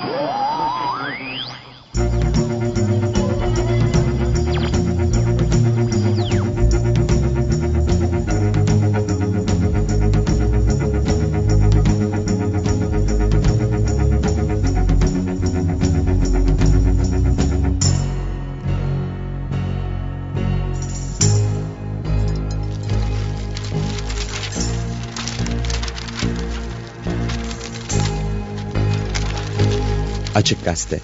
Whoa! Açık Gazete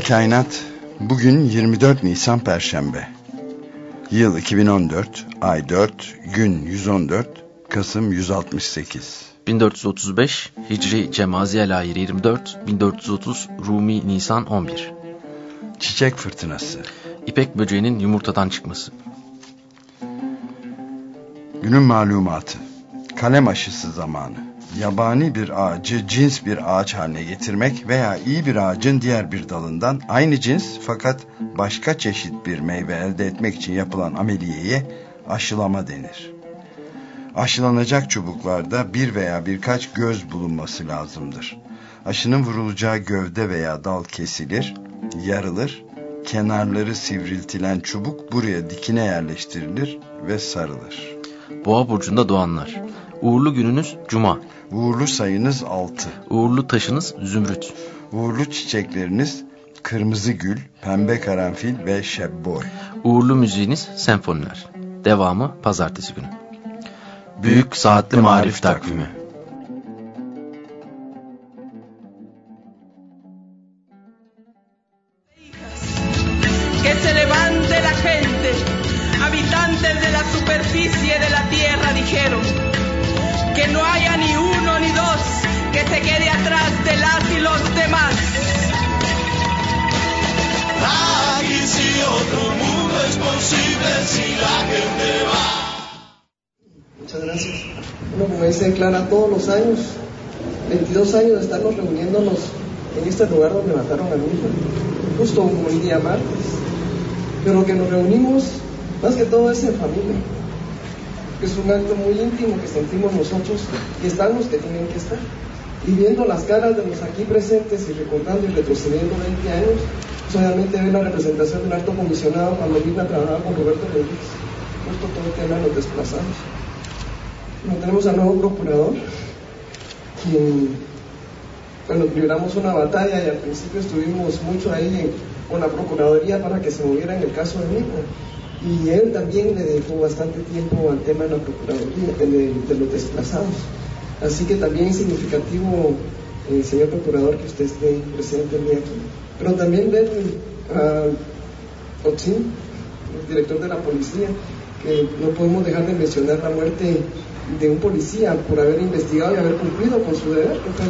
Merhaba Kainat. Bugün 24 Nisan Perşembe. Yıl 2014, ay 4, gün 114, Kasım 168. 1435 Hicri Cemaziyel ayı 24, 1430 Rumi Nisan 11. Çiçek fırtınası. İpek böceğinin yumurtadan çıkması. Günün malumatı. Kalem aşısı zamanı yabani bir ağacı cins bir ağaç haline getirmek veya iyi bir ağacın diğer bir dalından aynı cins fakat başka çeşit bir meyve elde etmek için yapılan ameliyeye aşılama denir. Aşılanacak çubuklarda bir veya birkaç göz bulunması lazımdır. Aşının vurulacağı gövde veya dal kesilir, yarılır, kenarları sivriltilen çubuk buraya dikine yerleştirilir ve sarılır. Boğa burcunda doğanlar. Uğurlu gününüz Cuma. Uğurlu sayınız 6. Uğurlu taşınız zümrüt. Uğurlu çiçekleriniz kırmızı gül, pembe karanfil ve şebboy. Uğurlu müziğiniz senfoniler. Devamı pazartesi günü. Büyük Saatli Marif Takvimi se quede atrás de las y los demás. Aquí si otro mundo es posible si la gente va. Muchas gracias. Bueno, como dice Clara, todos los años, 22 años de estarnos reuniéndonos en este lugar donde mataron a mi hija, justo como el día martes. Pero que nos reunimos más que todo es en familia es un acto muy íntimo que sentimos nosotros y están los que tienen que estar. Y viendo las caras de los aquí presentes y recordando y retrocediendo 20 años, obviamente ve la representación del alto comisionado cuando vino a trabajar con Roberto Rodríguez. Justo todo el tema de los desplazados. No tenemos al nuevo procurador, quien, bueno, libramos una batalla y al principio estuvimos mucho ahí con la Procuraduría para que se moviera en el caso de Nico y él también le dedicó bastante tiempo al tema de la Procuraduría, de, los desplazados. Así que también es significativo, eh, señor Procurador, que usted esté presente aquí. Pero también ver a Otzin, el director de la policía, que no podemos dejar de mencionar la muerte de un policía por haber investigado y haber cumplido con su deber, que fue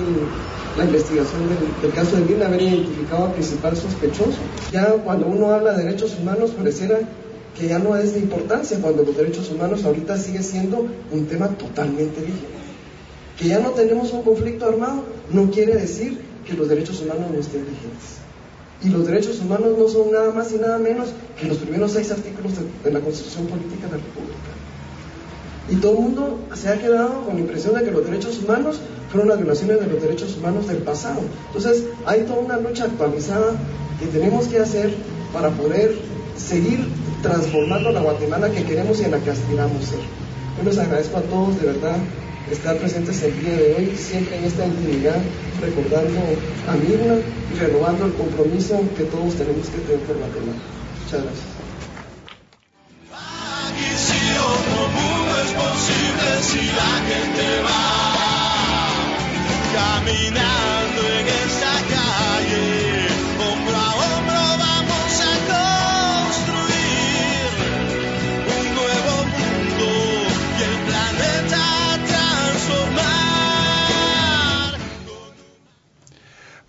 la investigación del, caso de Lina, haber identificado al principal sospechoso. Ya cuando uno habla de derechos humanos, pareciera que ya no es de importancia cuando los derechos humanos ahorita sigue siendo un tema totalmente vigente. Que ya no tenemos un conflicto armado no quiere decir que los derechos humanos no estén vigentes. Y los derechos humanos no son nada más y nada menos que los primeros seis artículos de, la Constitución Política de la República. Y todo el mundo se ha quedado con la impresión de que los derechos humanos fueron las violaciones de los derechos humanos del pasado. Entonces hay toda una lucha actualizada que tenemos que hacer para poder seguir transformando la Guatemala que queremos y en la que aspiramos ser. Yo les agradezco a todos de verdad estar presentes el día de hoy, siempre en esta intimidad, recordando a Mirna y renovando el compromiso que todos tenemos que tener por Guatemala. Muchas gracias. caminando en esta calle,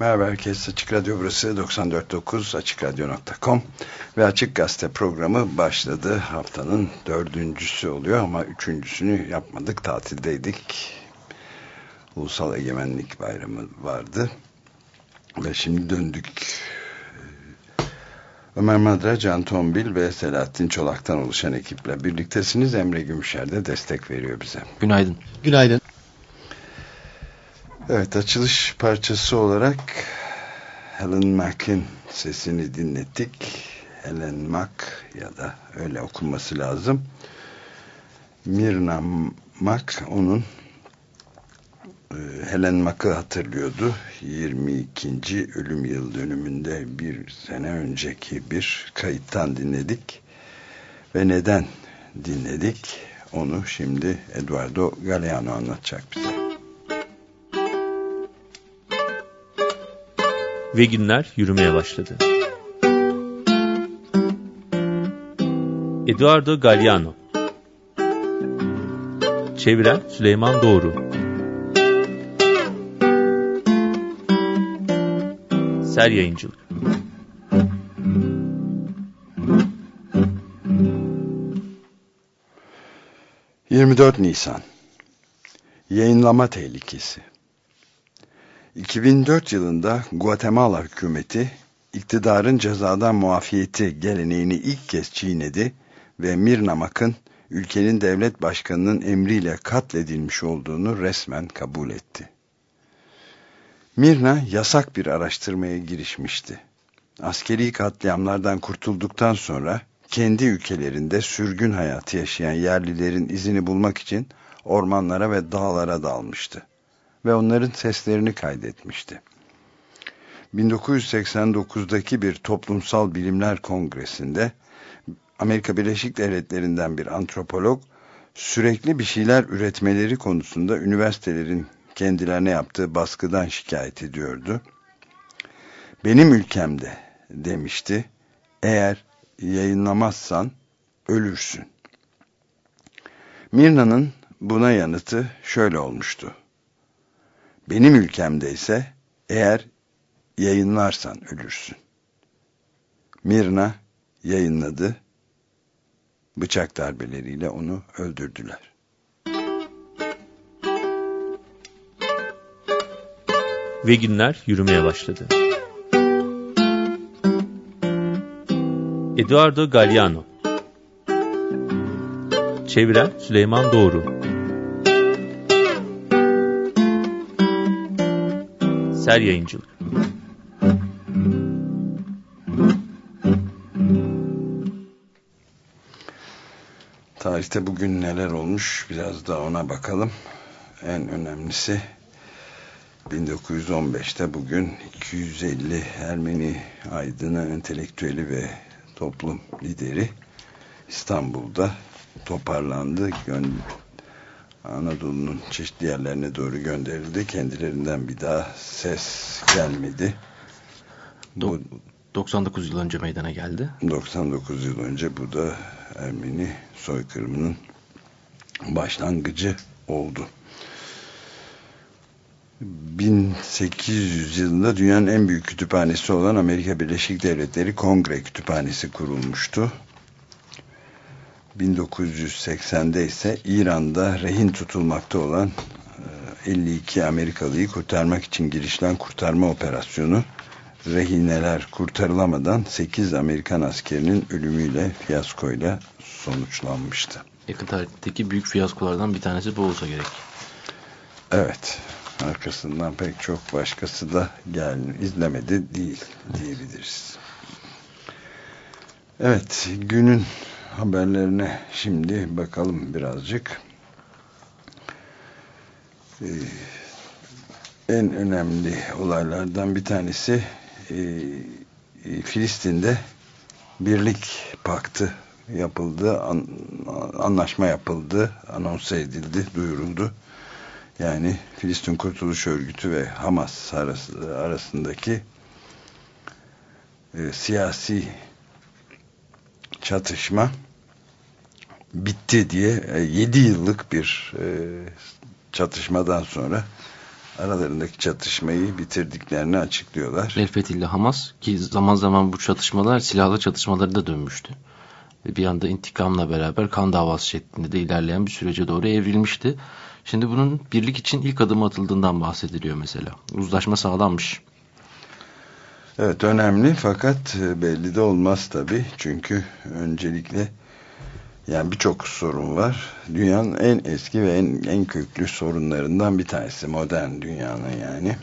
Merhaba herkes. Açık Radyo burası 94.9 AçıkRadyo.com ve Açık Gazete programı başladı. Haftanın dördüncüsü oluyor ama üçüncüsünü yapmadık. Tatildeydik. Ulusal Egemenlik Bayramı vardı. Ve şimdi döndük. Ömer Madra, Can Tombil ve Selahattin Çolak'tan oluşan ekiple birliktesiniz. Emre Gümüşer de destek veriyor bize. Günaydın. Günaydın. Evet açılış parçası olarak Helen Mack'in sesini dinlettik. Helen Mack ya da öyle okunması lazım. Mirna Mack onun e, Helen Mack'ı hatırlıyordu. 22. ölüm yıl dönümünde bir sene önceki bir kayıttan dinledik. Ve neden dinledik? Onu şimdi Eduardo Galeano anlatacak bize. Ve günler yürümeye başladı. Eduardo Galliano. Çeviren Süleyman Doğru. Ser Yayıncılık. 24 Nisan. Yayınlama tehlikesi 2004 yılında Guatemala hükümeti iktidarın cezadan muafiyeti geleneğini ilk kez çiğnedi ve Mirnamak'ın ülkenin devlet başkanının emriyle katledilmiş olduğunu resmen kabul etti. Mirna yasak bir araştırmaya girişmişti. Askeri katliamlardan kurtulduktan sonra kendi ülkelerinde sürgün hayatı yaşayan yerlilerin izini bulmak için ormanlara ve dağlara dalmıştı ve onların seslerini kaydetmişti. 1989'daki bir toplumsal bilimler kongresinde Amerika Birleşik Devletleri'nden bir antropolog sürekli bir şeyler üretmeleri konusunda üniversitelerin kendilerine yaptığı baskıdan şikayet ediyordu. Benim ülkemde demişti eğer yayınlamazsan ölürsün. Mirna'nın buna yanıtı şöyle olmuştu. Benim ülkemde ise eğer yayınlarsan ölürsün. Mirna yayınladı. Bıçak darbeleriyle onu öldürdüler. Ve günler yürümeye başladı. Eduardo Galliano Çeviren Süleyman Doğru Ser Yayıncılık Tarihte bugün neler olmuş biraz da ona bakalım. En önemlisi 1915'te bugün 250 Ermeni aydını, entelektüeli ve toplum lideri İstanbul'da toparlandı. Anadolu'nun çeşitli yerlerine doğru gönderildi. Kendilerinden bir daha ses gelmedi. Bu 99 yıl önce meydana geldi. 99 yıl önce bu da Ermeni soykırımının başlangıcı oldu. 1800 yılında dünyanın en büyük kütüphanesi olan Amerika Birleşik Devletleri Kongre Kütüphanesi kurulmuştu. 1980'de ise İran'da rehin tutulmakta olan 52 e, Amerikalıyı kurtarmak için girişilen kurtarma operasyonu rehineler kurtarılamadan 8 Amerikan askerinin ölümüyle fiyaskoyla sonuçlanmıştı. Yakın tarihteki büyük fiyaskolardan bir tanesi bu olsa gerek. Evet. Arkasından pek çok başkası da gel izlemedi değil diyebiliriz. Evet. Günün haberlerine şimdi bakalım birazcık. Ee, en önemli olaylardan bir tanesi e, e, Filistin'de birlik paktı yapıldı, an, anlaşma yapıldı, anons edildi, duyuruldu. Yani Filistin Kurtuluş Örgütü ve Hamas arası, arasındaki e, siyasi çatışma bitti diye 7 e, yıllık bir e, çatışmadan sonra aralarındaki çatışmayı bitirdiklerini açıklıyorlar. El Fethi Hamas ki zaman zaman bu çatışmalar silahlı çatışmaları da dönmüştü. Bir anda intikamla beraber kan davası şeklinde de ilerleyen bir sürece doğru evrilmişti. Şimdi bunun birlik için ilk adım atıldığından bahsediliyor mesela. Uzlaşma sağlanmış. Evet önemli fakat e, belli de olmaz tabi çünkü öncelikle yani birçok sorun var. Dünyanın en eski ve en, en köklü sorunlarından bir tanesi modern dünyanın yani.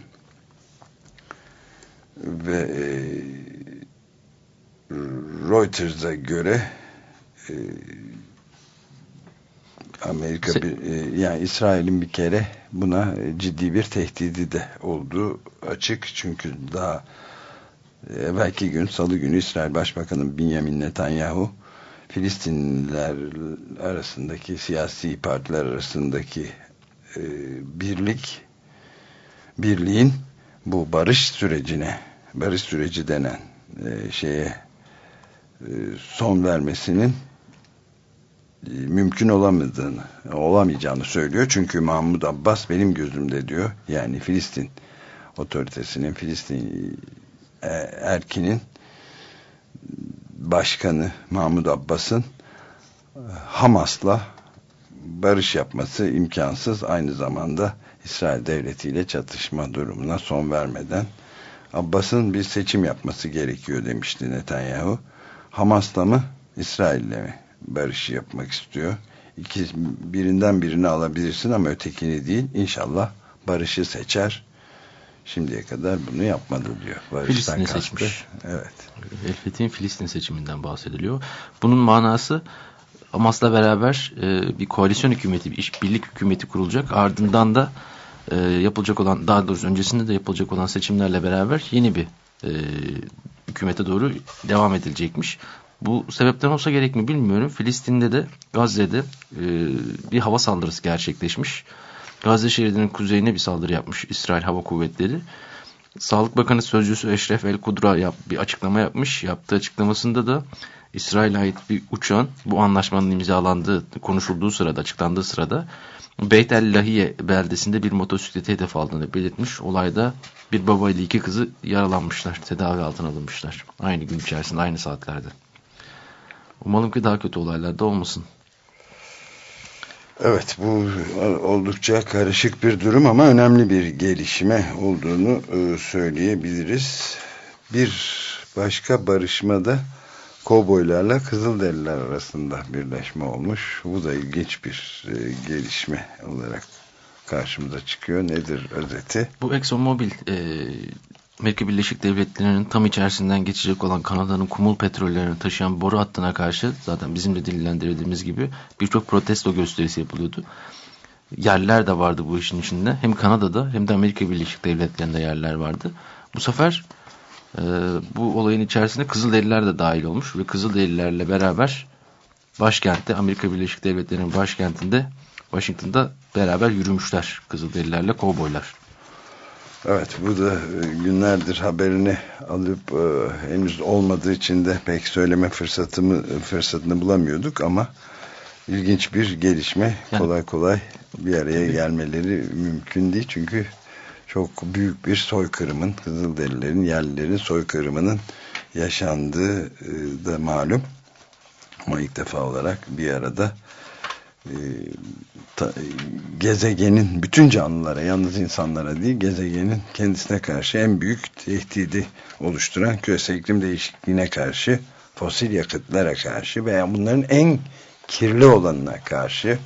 Ve e, Reuters'a göre e, Amerika bir, e, yani İsrail'in bir kere buna ciddi bir tehdidi de olduğu açık çünkü daha belki gün salı günü İsrail Başbakanı Benjamin Netanyahu Filistinliler arasındaki siyasi partiler arasındaki e, birlik birliğin bu barış sürecine barış süreci denen e, şeye e, son vermesinin e, mümkün olamadığını olamayacağını söylüyor. Çünkü Mahmud Abbas benim gözümde diyor yani Filistin otoritesinin Filistin erkinin başkanı Mahmud Abbas'ın e, Hamas'la barış yapması imkansız. Aynı zamanda İsrail devletiyle çatışma durumuna son vermeden Abbas'ın bir seçim yapması gerekiyor demişti Netanyahu. Hamas'la mı İsrail'le mi barışı yapmak istiyor? İki, birinden birini alabilirsin ama ötekini değil. İnşallah barışı seçer şimdiye kadar bunu yapmadı diyor. Filistin'i seçmiş. Evet. El Fethi'nin Filistin seçiminden bahsediliyor. Bunun manası Hamas'la beraber e, bir koalisyon hükümeti, bir iş birlik hükümeti kurulacak. Ardından da e, yapılacak olan, daha doğrusu öncesinde de yapılacak olan seçimlerle beraber yeni bir e, hükümete doğru devam edilecekmiş. Bu sebepten olsa gerek mi bilmiyorum. Filistin'de de Gazze'de e, bir hava saldırısı gerçekleşmiş. Gazze şeridinin kuzeyine bir saldırı yapmış İsrail Hava Kuvvetleri. Sağlık Bakanı Sözcüsü Eşref El Kudra yap, bir açıklama yapmış. Yaptığı açıklamasında da İsrail'e ait bir uçağın bu anlaşmanın imzalandığı, konuşulduğu sırada, açıklandığı sırada Beyt el Lahiye beldesinde bir motosikleti hedef aldığını belirtmiş. Olayda bir baba ile iki kızı yaralanmışlar, tedavi altına alınmışlar. Aynı gün içerisinde, aynı saatlerde. Umalım ki daha kötü olaylar da olmasın. Evet bu oldukça karışık bir durum ama önemli bir gelişme olduğunu e, söyleyebiliriz. Bir başka barışmada Kovboylarla Kızılderililer arasında birleşme olmuş. Bu da ilginç bir e, gelişme olarak karşımıza çıkıyor. Nedir özeti? Bu ExxonMobil e, Amerika Birleşik Devletleri'nin tam içerisinden geçecek olan Kanada'nın kumul petrollerini taşıyan boru hattına karşı zaten bizim de dillendirdiğimiz gibi birçok protesto gösterisi yapılıyordu. Yerler de vardı bu işin içinde. Hem Kanada'da hem de Amerika Birleşik Devletleri'nde yerler vardı. Bu sefer e, bu olayın içerisinde Kızılderililer de dahil olmuş ve Kızılderililerle beraber başkentte Amerika Birleşik Devletleri'nin başkentinde Washington'da beraber yürümüşler Kızılderililerle kovboylar. Evet bu da e, günlerdir haberini alıp e, henüz olmadığı için de pek söyleme fırsatımı fırsatını bulamıyorduk ama ilginç bir gelişme yani, kolay kolay bir araya gelmeleri mümkün değil. Çünkü çok büyük bir soykırımın Kızılderililerin yerlilerin soykırımının yaşandığı e, da malum. Ama ilk defa olarak bir arada e, ta, gezegenin bütün canlılara yalnız insanlara değil gezegenin kendisine karşı en büyük tehdidi oluşturan küresel iklim değişikliğine karşı fosil yakıtlara karşı veya bunların en kirli olanına karşı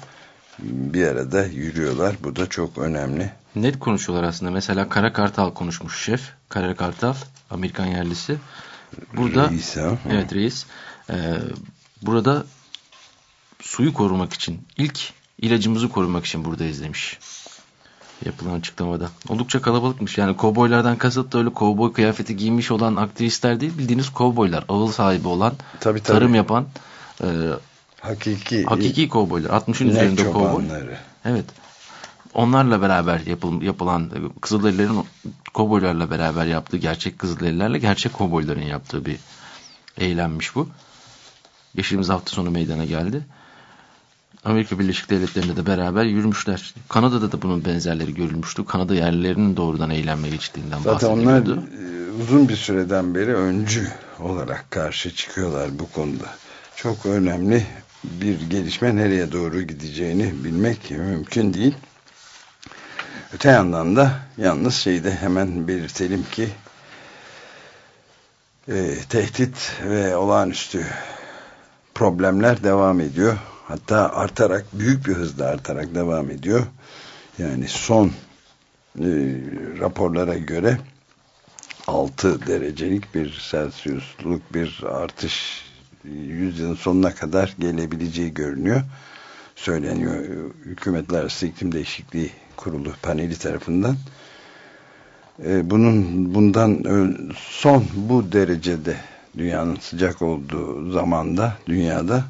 bir arada yürüyorlar. Bu da çok önemli. Net konuşuyorlar aslında. Mesela Kara Kartal konuşmuş şef. Kara Kartal Amerikan yerlisi. Burada reis, ha? evet reis. Ee, burada suyu korumak için ilk ilacımızı korumak için buradayız demiş. Yapılan açıklamada. Oldukça kalabalıkmış. Yani kovboylardan kasıt da öyle kovboy kıyafeti giymiş olan aktivistler değil. Bildiğiniz kovboylar. Ağıl sahibi olan, tabii, tabii. tarım yapan e, hakiki hakiki kovboylar. 60'ın üzerinde kovboy. Evet. Onlarla beraber yapıl, yapılan Kızılderililerin kovboylarla beraber yaptığı gerçek Kızılderililerle gerçek kovboyların yaptığı bir eylemmiş bu. Geçtiğimiz hafta sonu meydana geldi. Amerika Birleşik Devletleri'nde de beraber yürümüşler. Kanada'da da bunun benzerleri görülmüştü. Kanada yerlilerinin doğrudan eğlenme geçtiğinden Zaten onlar bahsediliyordu. e, uzun bir süreden beri öncü olarak karşı çıkıyorlar bu konuda. Çok önemli bir gelişme nereye doğru gideceğini bilmek mümkün değil. Öte yandan da yalnız şeyde hemen belirtelim ki e, tehdit ve olağanüstü problemler devam ediyor. Hatta artarak büyük bir hızla artarak devam ediyor. Yani son e, raporlara göre 6 derecelik bir Celsiusluk bir artış yüzyılın sonuna kadar gelebileceği görünüyor. Söyleniyor Hükümetler Arası Değişikliği Kurulu paneli tarafından. E, bunun bundan son bu derecede dünyanın sıcak olduğu zamanda dünyada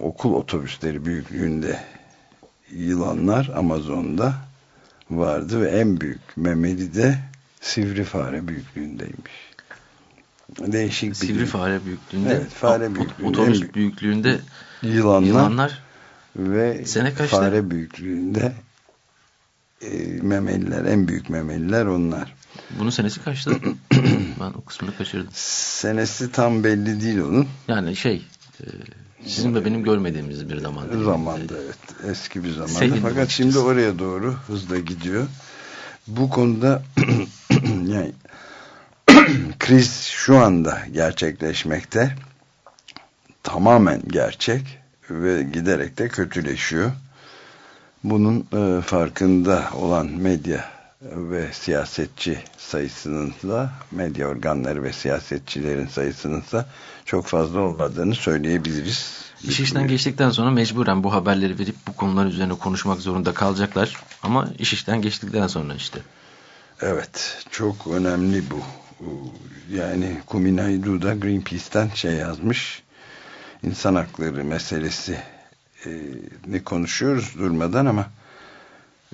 okul otobüsleri büyüklüğünde yılanlar Amazon'da vardı ve en büyük memeli de sivri fare büyüklüğündeymiş. Değişik bir Sivri fare büyüklüğünde, Evet, fare büyüklüğünde, otobüs büyük- büyüklüğünde yılanlar, yılanlar ve Sene kaçta? fare büyüklüğünde e, memeliler, en büyük memeliler onlar. bunun senesi kaçtı? ben o kısmını kaçırdım. Senesi tam belli değil onun. Yani şey e, sizin ve benim görmediğimiz bir zaman. dilimi. Zamanda evet. Eski bir zamanda. Senin Fakat bakış şimdi oraya doğru hızla gidiyor. Bu konuda yani kriz şu anda gerçekleşmekte. Tamamen gerçek ve giderek de kötüleşiyor. Bunun e, farkında olan medya ve siyasetçi sayısının da medya organları ve siyasetçilerin sayısının da çok fazla olmadığını söyleyebiliriz. İş işten geçtikten sonra mecburen bu haberleri verip bu konular üzerine konuşmak zorunda kalacaklar. Ama iş işten geçtikten sonra işte. Evet, çok önemli bu. Yani Kuminay Duda Greenpeace'ten şey yazmış. İnsan hakları meselesi e, ne konuşuyoruz durmadan ama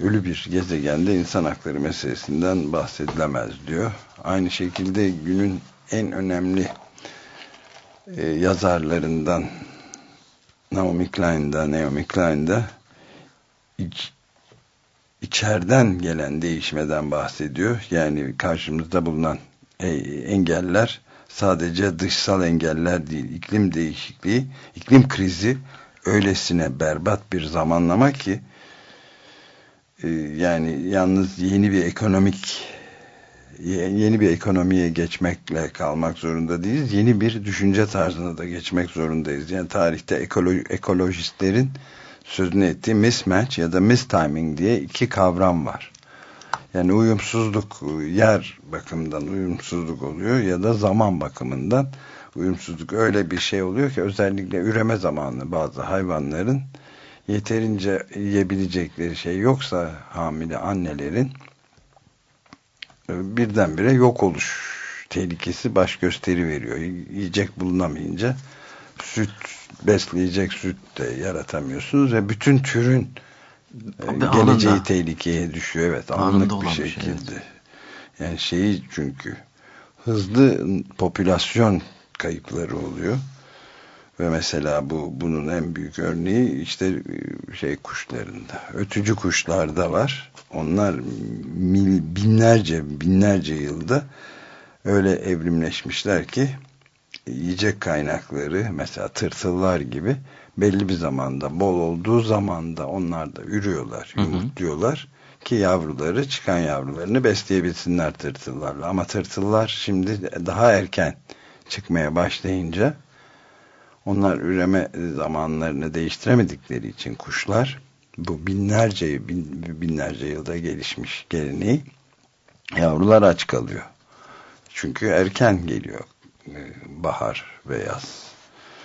ölü bir gezegende insan hakları meselesinden bahsedilemez diyor. Aynı şekilde günün en önemli e, yazarlarından Naomi Klein'da, Naomi Klein'da iç, içeriden gelen değişmeden bahsediyor. Yani karşımızda bulunan e, engeller sadece dışsal engeller değil. İklim değişikliği, iklim krizi öylesine berbat bir zamanlama ki yani yalnız yeni bir ekonomik yeni bir ekonomiye geçmekle kalmak zorunda değiliz. Yeni bir düşünce tarzına da geçmek zorundayız. Yani tarihte ekolo ekolojistlerin sözünü ettiği mismatch ya da mistiming diye iki kavram var. Yani uyumsuzluk yer bakımından uyumsuzluk oluyor ya da zaman bakımından uyumsuzluk öyle bir şey oluyor ki özellikle üreme zamanı bazı hayvanların yeterince yiyebilecekleri şey yoksa hamile annelerin birdenbire yok oluş tehlikesi baş gösteri veriyor. Yiyecek bulunamayınca süt besleyecek süt de yaratamıyorsunuz ve bütün türün Ve geleceği anında. tehlikeye düşüyor. Evet anlık bir şey, şekilde. Yani şeyi çünkü hızlı popülasyon kayıpları oluyor. Ve mesela bu bunun en büyük örneği işte şey kuşlarında. Ötücü kuşlarda var. Onlar mil, binlerce binlerce yılda öyle evrimleşmişler ki yiyecek kaynakları mesela tırtıllar gibi belli bir zamanda bol olduğu zamanda onlar da ürüyorlar, yumurtluyorlar ki yavruları çıkan yavrularını besleyebilsinler tırtıllarla. Ama tırtıllar şimdi daha erken çıkmaya başlayınca onlar üreme zamanlarını değiştiremedikleri için kuşlar bu binlerce bin, binlerce yılda gelişmiş geleneği yavrular aç kalıyor. Çünkü erken geliyor e, bahar ve yaz.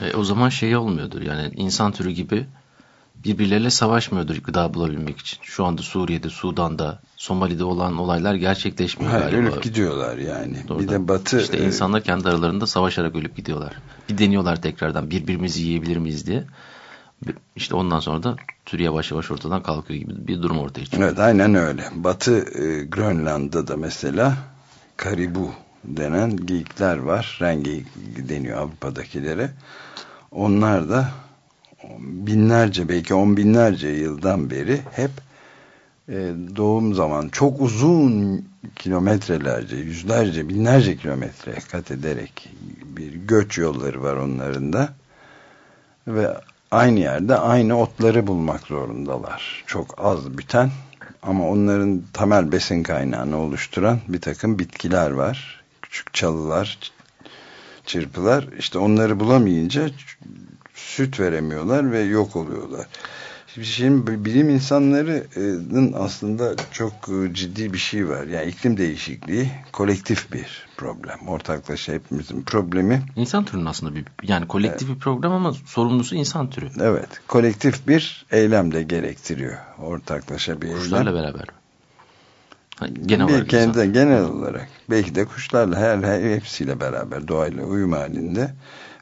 E, o zaman şey olmuyordur yani insan türü gibi birbirleriyle savaşmıyordur gıda bulabilmek için. Şu anda Suriye'de, Sudan'da, Somali'de olan olaylar gerçekleşmiyor Hayır, galiba. ölüp gidiyorlar yani. Bir Doğrudan. de batı İşte e, insanlar kendi aralarında savaşarak ölüp gidiyorlar. Bir deniyorlar tekrardan birbirimizi yiyebilir miyiz diye. İşte ondan sonra da tür yavaş yavaş ortadan kalkıyor gibi bir durum ortaya çıkıyor. Evet aynen öyle. Batı e, Grönland'da da mesela karibu denen geyikler var. Rengi deniyor Avrupa'dakilere. onlar da binlerce belki on binlerce yıldan beri hep doğum zaman çok uzun kilometrelerce, yüzlerce, binlerce kilometre kat ederek bir göç yolları var onların da ve aynı yerde aynı otları bulmak zorundalar. Çok az biten ama onların temel besin kaynağını oluşturan bir takım bitkiler var. Küçük çalılar, çırpılar. İşte onları bulamayınca süt veremiyorlar ve yok oluyorlar. Şimdi bilim insanlarının aslında çok ciddi bir şey var. Yani iklim değişikliği kolektif bir problem. Ortaklaşa hepimizin problemi. İnsan türünün aslında bir yani kolektif evet. bir problem ama sorumlusu insan türü. Evet. Kolektif bir eylem de gerektiriyor. Ortaklaşa bir Kuşlarla eylem. beraber. Genel olarak. Kendi, insan. genel olarak. Belki de kuşlarla her, her hepsiyle beraber doğayla uyum halinde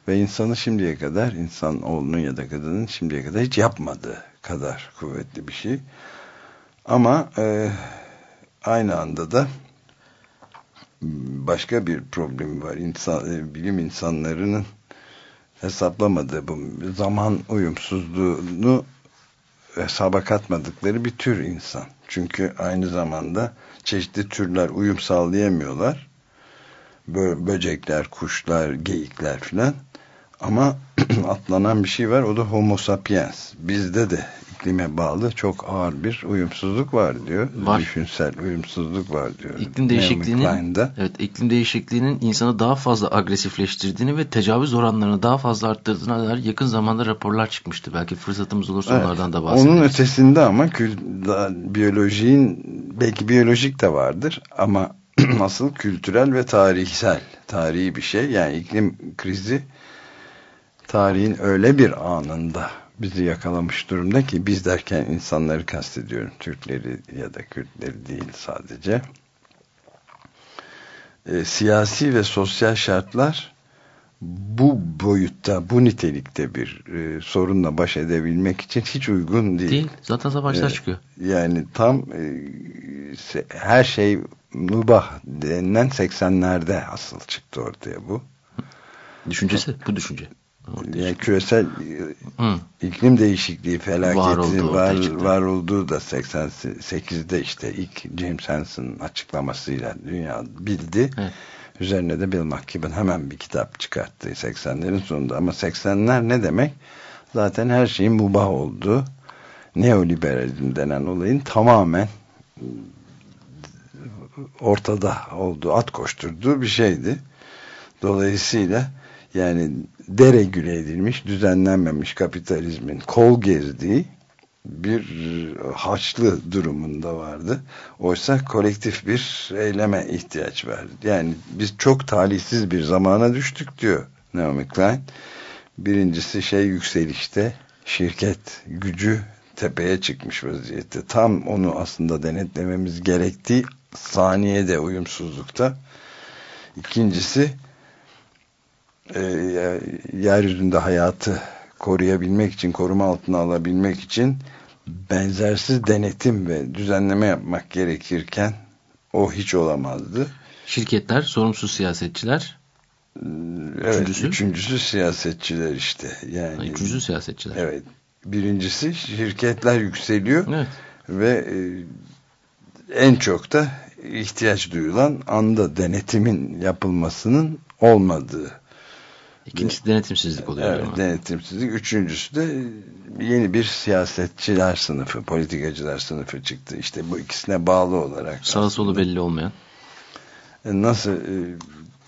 ve insanı şimdiye kadar insan oğlunun ya da kadının şimdiye kadar hiç yapmadığı kadar kuvvetli bir şey. Ama e, aynı anda da başka bir problem var. İnsan, e, bilim insanlarının hesaplamadığı bu zaman uyumsuzluğunu hesaba katmadıkları bir tür insan. Çünkü aynı zamanda çeşitli türler uyum sağlayamıyorlar. Bö böcekler, kuşlar, geyikler filan. Ama atlanan bir şey var o da homo sapiens. Bizde de iklime bağlı çok ağır bir uyumsuzluk var diyor. Var. Düşünsel uyumsuzluk var diyor. İklim değişikliğinin evet iklim değişikliğinin insanı daha fazla agresifleştirdiğini ve tecavüz oranlarını daha fazla arttırdığına dair yakın zamanda raporlar çıkmıştı. Belki fırsatımız olursa evet. onlardan da bahsederiz. Onun ötesinde ama biyolojinin belki biyolojik de vardır ama asıl kültürel ve tarihsel tarihi bir şey. Yani iklim krizi tarihin öyle bir anında bizi yakalamış durumda ki biz derken insanları kastediyorum. Türkleri ya da Kürtleri değil sadece. E, siyasi ve sosyal şartlar bu boyutta, bu nitelikte bir e, sorunla baş edebilmek için hiç uygun değil. Değil. Zaten savaşlar e, çıkıyor. Yani tam e, her şey mübah denilen 80'lerde asıl çıktı ortaya bu. Düşüncesi, bu düşünce. Yani küresel Hı. iklim değişikliği felaketi var, olduğu, var, var olduğu da 88'de işte ilk James Hansen'ın açıklamasıyla dünya bildi. Evet. Üzerine de Bill McKibben hemen bir kitap çıkarttı 80'lerin sonunda. Ama 80'ler ne demek? Zaten her şeyin mubah olduğu neoliberalizm denen olayın tamamen ortada olduğu, at koşturduğu bir şeydi. Dolayısıyla yani deregüle edilmiş, düzenlenmemiş kapitalizmin kol gezdiği bir haçlı durumunda vardı. Oysa kolektif bir eyleme ihtiyaç vardı. Yani biz çok talihsiz bir zamana düştük diyor Naomi Klein. Birincisi şey yükselişte şirket gücü tepeye çıkmış vaziyette. Tam onu aslında denetlememiz gerektiği saniyede uyumsuzlukta. İkincisi e, yeryüzünde hayatı koruyabilmek için, koruma altına alabilmek için benzersiz denetim ve düzenleme yapmak gerekirken o hiç olamazdı. Şirketler, sorumsuz siyasetçiler. Evet, üçüncüsü, üçüncüsü siyasetçiler işte. Yani üçüncüsü siyasetçiler. Evet. Birincisi şirketler yükseliyor evet. ve e, en çok da ihtiyaç duyulan anda denetimin yapılmasının olmadığı İkincisi denetimsizlik oluyor. Evet, denetimsizlik. Üçüncüsü de yeni bir siyasetçiler sınıfı, politikacılar sınıfı çıktı. İşte bu ikisine bağlı olarak. Sağ solu belli olmayan. E, nasıl e,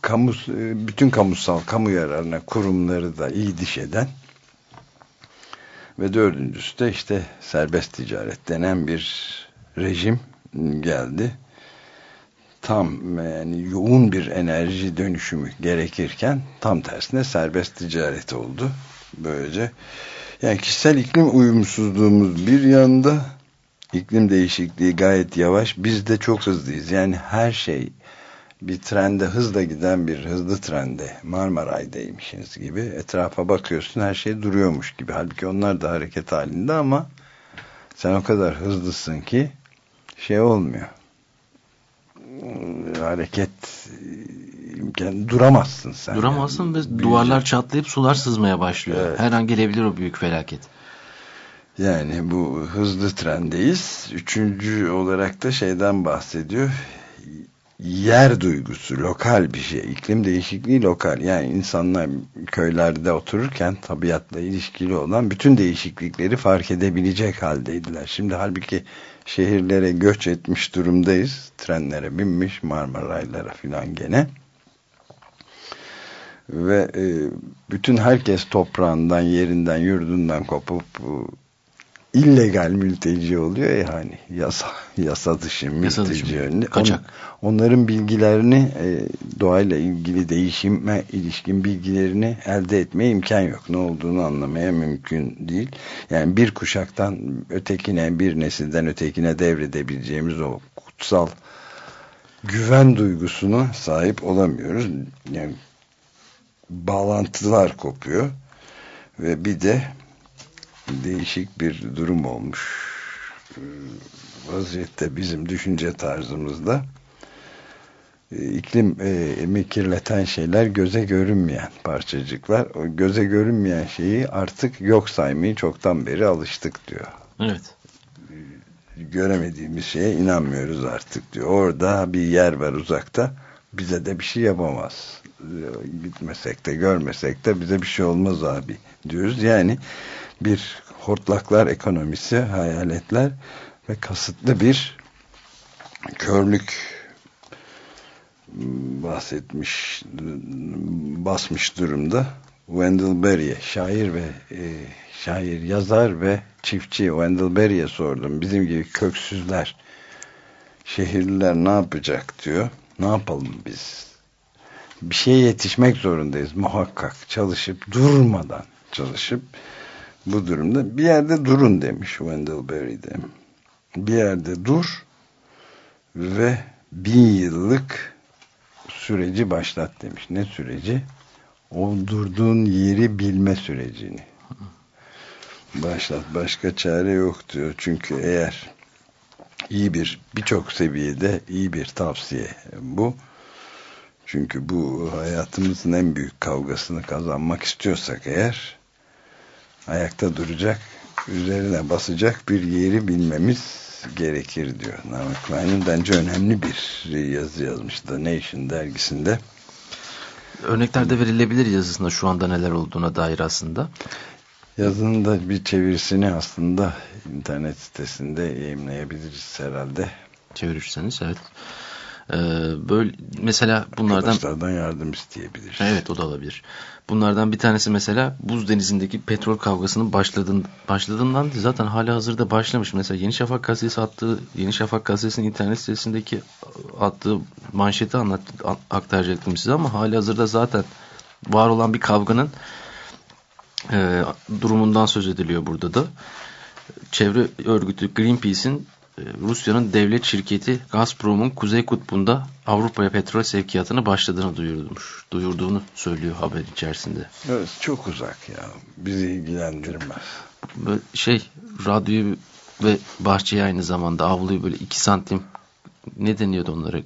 kamu, e, bütün kamusal, kamu yararına kurumları da iyi diş eden ve dördüncüsü de işte serbest ticaret denen bir rejim geldi tam yani yoğun bir enerji dönüşümü gerekirken tam tersine serbest ticaret oldu. Böylece yani kişisel iklim uyumsuzluğumuz bir yanda iklim değişikliği gayet yavaş. Biz de çok hızlıyız. Yani her şey bir trende hızla giden bir hızlı trende Marmaray'daymışsınız gibi etrafa bakıyorsun her şey duruyormuş gibi. Halbuki onlar da hareket halinde ama sen o kadar hızlısın ki şey olmuyor hareket imkan duramazsın sen. Duramazsın yani. ve Büyüyecek. duvarlar çatlayıp sular sızmaya başlıyor. Evet. Her an gelebilir o büyük felaket. Yani bu hızlı trendeyiz. Üçüncü olarak da şeyden bahsediyor. Yer duygusu, lokal bir şey. İklim değişikliği lokal. Yani insanlar köylerde otururken tabiatla ilişkili olan bütün değişiklikleri fark edebilecek haldeydiler. Şimdi halbuki şehirlere göç etmiş durumdayız. Trenlere binmiş, Marmaraylara filan gene. Ve e, bütün herkes toprağından, yerinden, yurdundan kopup e, illegal mülteci oluyor ya hani yasa yasa dışı Yasa mülteci dışı, yönlü. kaçak. On- onların bilgilerini e, doğayla ilgili değişime ilişkin bilgilerini elde etmeye imkan yok. Ne olduğunu anlamaya mümkün değil. Yani bir kuşaktan ötekine, bir nesilden ötekine devredebileceğimiz o kutsal güven duygusuna sahip olamıyoruz. Yani bağlantılar kopuyor ve bir de değişik bir durum olmuş Ee, vaziyette bizim düşünce tarzımızda Ee, iklim e, kirleten şeyler göze görünmeyen parçacıklar o göze görünmeyen şeyi artık yok saymayı çoktan beri alıştık diyor Evet. göremediğimiz şeye inanmıyoruz artık diyor. Orada bir yer var uzakta. Bize de bir şey yapamaz. Gitmesek de görmesek de bize bir şey olmaz abi diyoruz. Yani bir hortlaklar ekonomisi, hayaletler ve kasıtlı bir körlük bahsetmiş basmış durumda. Wendell Berry'e şair ve e, şair, yazar ve çiftçi Wendell Berry'e sordum. Bizim gibi köksüzler şehirliler ne yapacak diyor. Ne yapalım biz? Bir şeye yetişmek zorundayız muhakkak. Çalışıp durmadan çalışıp bu durumda bir yerde durun demiş Wendell Berry'de. Bir yerde dur ve bin yıllık süreci başlat demiş. Ne süreci? O durduğun yeri bilme sürecini. Başlat. Başka çare yok diyor. Çünkü eğer iyi bir birçok seviyede iyi bir tavsiye bu. Çünkü bu hayatımızın en büyük kavgasını kazanmak istiyorsak eğer ayakta duracak, üzerine basacak bir yeri bilmemiz gerekir diyor. Naomi Klein'in bence önemli bir yazı yazmış The Nation dergisinde. Örnekler de verilebilir yazısında şu anda neler olduğuna dair aslında. Yazının da bir çevirisini aslında internet sitesinde yayınlayabiliriz herhalde. Çevirirseniz evet. Ee, böyle mesela bunlardan Arkadaşlardan yardım isteyebiliriz. Evet o da olabilir. Bunlardan bir tanesi mesela buz denizindeki petrol kavgasının başladığın, başladığından zaten hala hazırda başlamış. Mesela Yeni Şafak gazetesi attığı Yeni Şafak gazetesinin internet sitesindeki attığı manşeti anlat, aktaracaktım size ama hali hazırda zaten var olan bir kavganın e, durumundan söz ediliyor burada da. Çevre örgütü Greenpeace'in Rusya'nın devlet şirketi Gazprom'un Kuzey Kutbu'nda Avrupa'ya petrol sevkiyatını başladığını duyurmuş. Duyurduğunu söylüyor haber içerisinde. Evet, çok uzak ya. Bizi ilgilendirmez. Böyle şey radyoyu ve bahçeyi aynı zamanda avluyu böyle iki santim ne deniyordu onlara?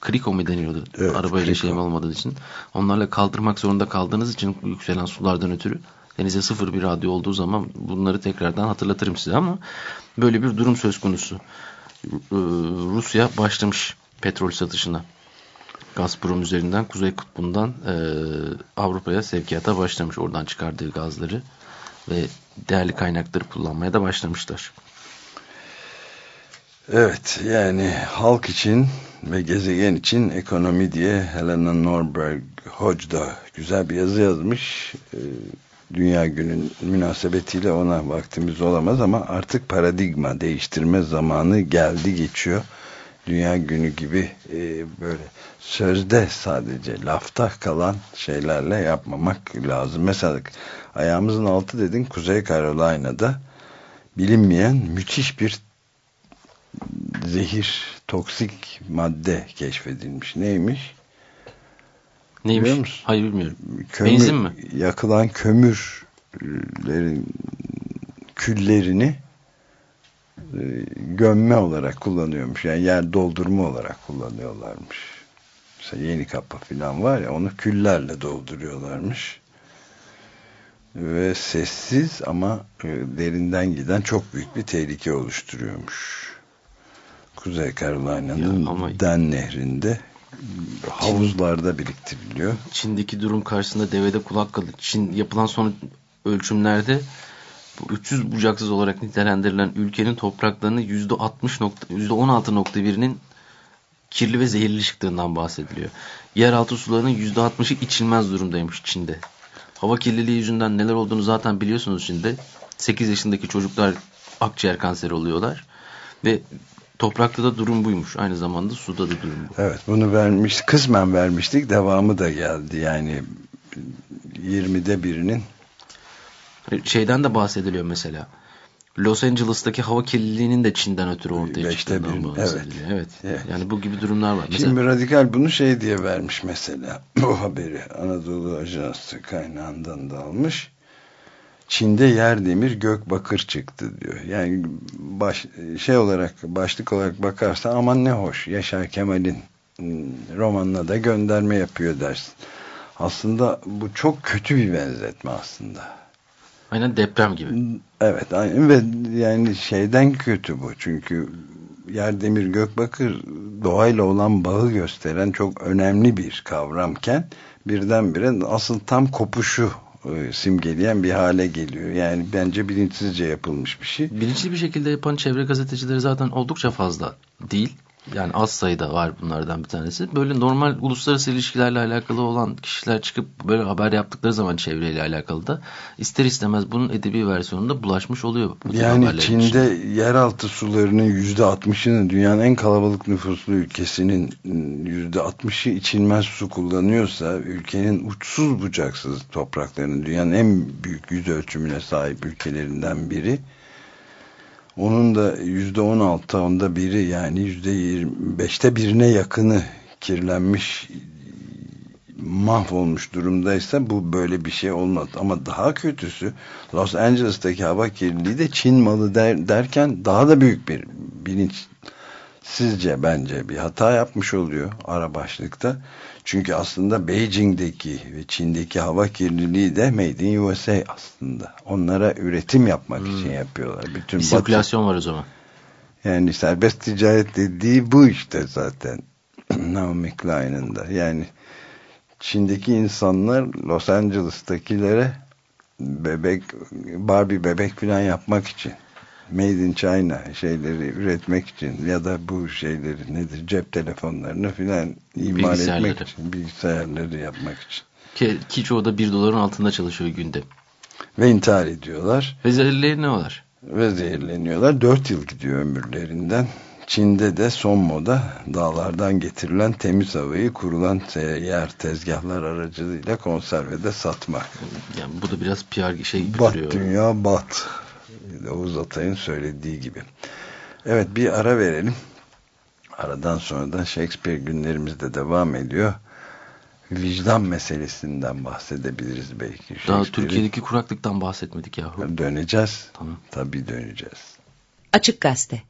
Kriko mu deniyordu? Evet, Arabayla kriko. şeyim olmadığı için. Onlarla kaldırmak zorunda kaldığınız için yükselen sulardan ötürü denize sıfır bir radyo olduğu zaman bunları tekrardan hatırlatırım size ama böyle bir durum söz konusu. Ee, Rusya başlamış petrol satışına. Gazprom üzerinden Kuzey Kutbu'ndan e, Avrupa'ya sevkiyata başlamış. Oradan çıkardığı gazları ve değerli kaynakları kullanmaya da başlamışlar. Evet yani halk için ve gezegen için ekonomi diye Helena Norberg Hodge da güzel bir yazı yazmış. Ee, Dünya günün münasebetiyle ona vaktimiz olamaz ama artık paradigma değiştirme zamanı geldi geçiyor. Dünya günü gibi e, böyle sözde sadece lafta kalan şeylerle yapmamak lazım. Mesela ayağımızın altı dedin Kuzey Carolina'da bilinmeyen müthiş bir zehir, toksik madde keşfedilmiş. Neymiş? Neymiş? Biliyor musun? Hayır bilmiyorum. Kömür, Benzin mi? Yakılan kömürlerin küllerini e, gömme olarak kullanıyormuş. Yani yer doldurma olarak kullanıyorlarmış. Mesela yeni kapı falan var ya onu küllerle dolduruyorlarmış. Ve sessiz ama e, derinden giden çok büyük bir tehlike oluşturuyormuş. Kuzey Carolina'nın ama- Den Nehri'nde havuzlarda biriktiriliyor. Çin'deki durum karşısında devede kulak kalır. Çin yapılan son ölçümlerde bu 300 bucaksız olarak nitelendirilen ülkenin topraklarının %60 nokta, %16.1'inin kirli ve zehirli çıktığından bahsediliyor. Yeraltı sularının %60'ı içilmez durumdaymış Çin'de. Hava kirliliği yüzünden neler olduğunu zaten biliyorsunuz Çin'de. 8 yaşındaki çocuklar akciğer kanseri oluyorlar. Ve toprakta da durum buymuş. Aynı zamanda suda da durum bu. Evet bunu vermiş kısmen vermiştik devamı da geldi yani 20'de birinin Şeyden de bahsediliyor mesela. Los Angeles'taki hava kirliliğinin de Çin'den ötürü ortaya Beşte çıktığından birinin, bahsediliyor. Evet. Evet. Yani bu gibi durumlar var. Mesela Şimdi Radikal bunu şey diye vermiş mesela. O haberi Anadolu Ajansı kaynağından da almış. Çin'de yer demir gök bakır çıktı diyor. Yani baş, şey olarak başlık olarak bakarsan aman ne hoş Yaşar Kemal'in ım, romanına da gönderme yapıyor dersin. Aslında bu çok kötü bir benzetme aslında. aynen deprem gibi. Evet aynen ve yani şeyden kötü bu çünkü Yerdemir Gökbakır doğayla olan bağı gösteren çok önemli bir kavramken birdenbire asıl tam kopuşu simgeleyen bir hale geliyor. Yani bence bilinçsizce yapılmış bir şey. Bilinçli bir şekilde yapan çevre gazetecileri zaten oldukça fazla değil. Yani az sayıda var bunlardan bir tanesi. Böyle normal uluslararası ilişkilerle alakalı olan kişiler çıkıp böyle haber yaptıkları zaman çevreyle alakalı da ister istemez bunun edebi versiyonunda bulaşmış oluyor. bu Yani Çin'de içine. yeraltı sularının yüzde altmışını dünyanın en kalabalık nüfuslu ülkesinin yüzde altmışı içilmez su kullanıyorsa ülkenin uçsuz bucaksız topraklarının dünyanın en büyük yüz ölçümüne sahip ülkelerinden biri onun da yüzde on altı onda biri yani yüzde yirmi beşte birine yakını kirlenmiş mahvolmuş durumdaysa bu böyle bir şey olmaz. Ama daha kötüsü Los Angeles'taki hava kirliliği de Çin malı der, derken daha da büyük bir bilinç sizce bence bir hata yapmış oluyor ara başlıkta. Çünkü aslında Beijing'deki ve Çin'deki hava kirliliği de Made in USA aslında. Onlara üretim yapmak için yapıyorlar. Bütün Bir batı- sirkülasyon var o zaman. yani serbest ticaret dediği bu işte zaten. Naomi Klein'in de. Yani Çin'deki insanlar Los Angeles'takilere bebek, Barbie bebek falan yapmak için Made in China şeyleri üretmek için ya da bu şeyleri nedir cep telefonlarını filan imal etmek için bilgisayarları yapmak için Ki, ki çoğu da bir doların altında çalışıyor günde. ve intihar ediyorlar Ve var? ve zehirleniyorlar. 4 yıl gidiyor ömürlerinden. Çin'de de son moda dağlardan getirilen temiz havayı kurulan yer tezgahlar aracılığıyla konservede satmak. Yani bu da biraz PR şey gibi Bat duruyor. dünya bat. Oğuz Atay'ın söylediği gibi. Evet bir ara verelim. Aradan sonra da Shakespeare günlerimizde devam ediyor. Vicdan meselesinden bahsedebiliriz belki. Daha. Türkiye'deki kuraklıktan bahsetmedik yahu. Döneceğiz. Tamam. Tabii döneceğiz. Açık Gazete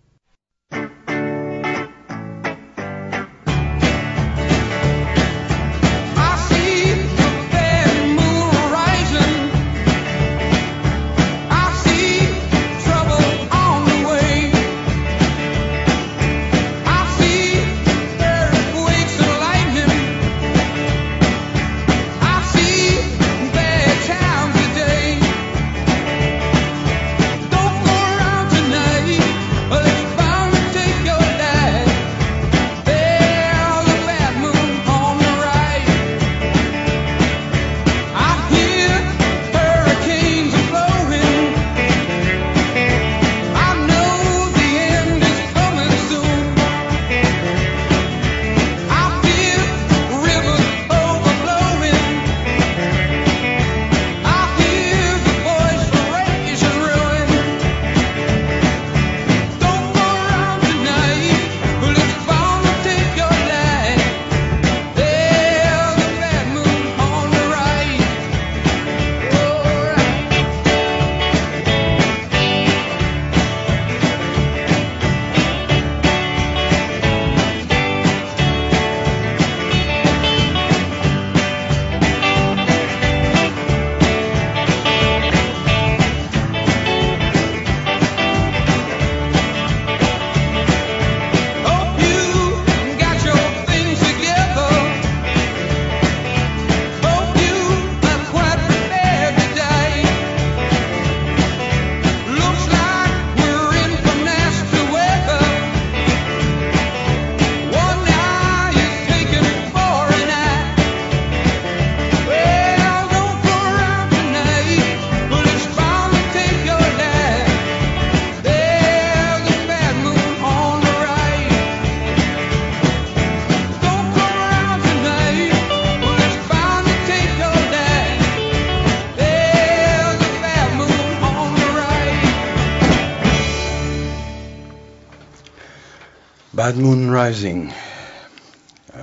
Bad Moon Rising.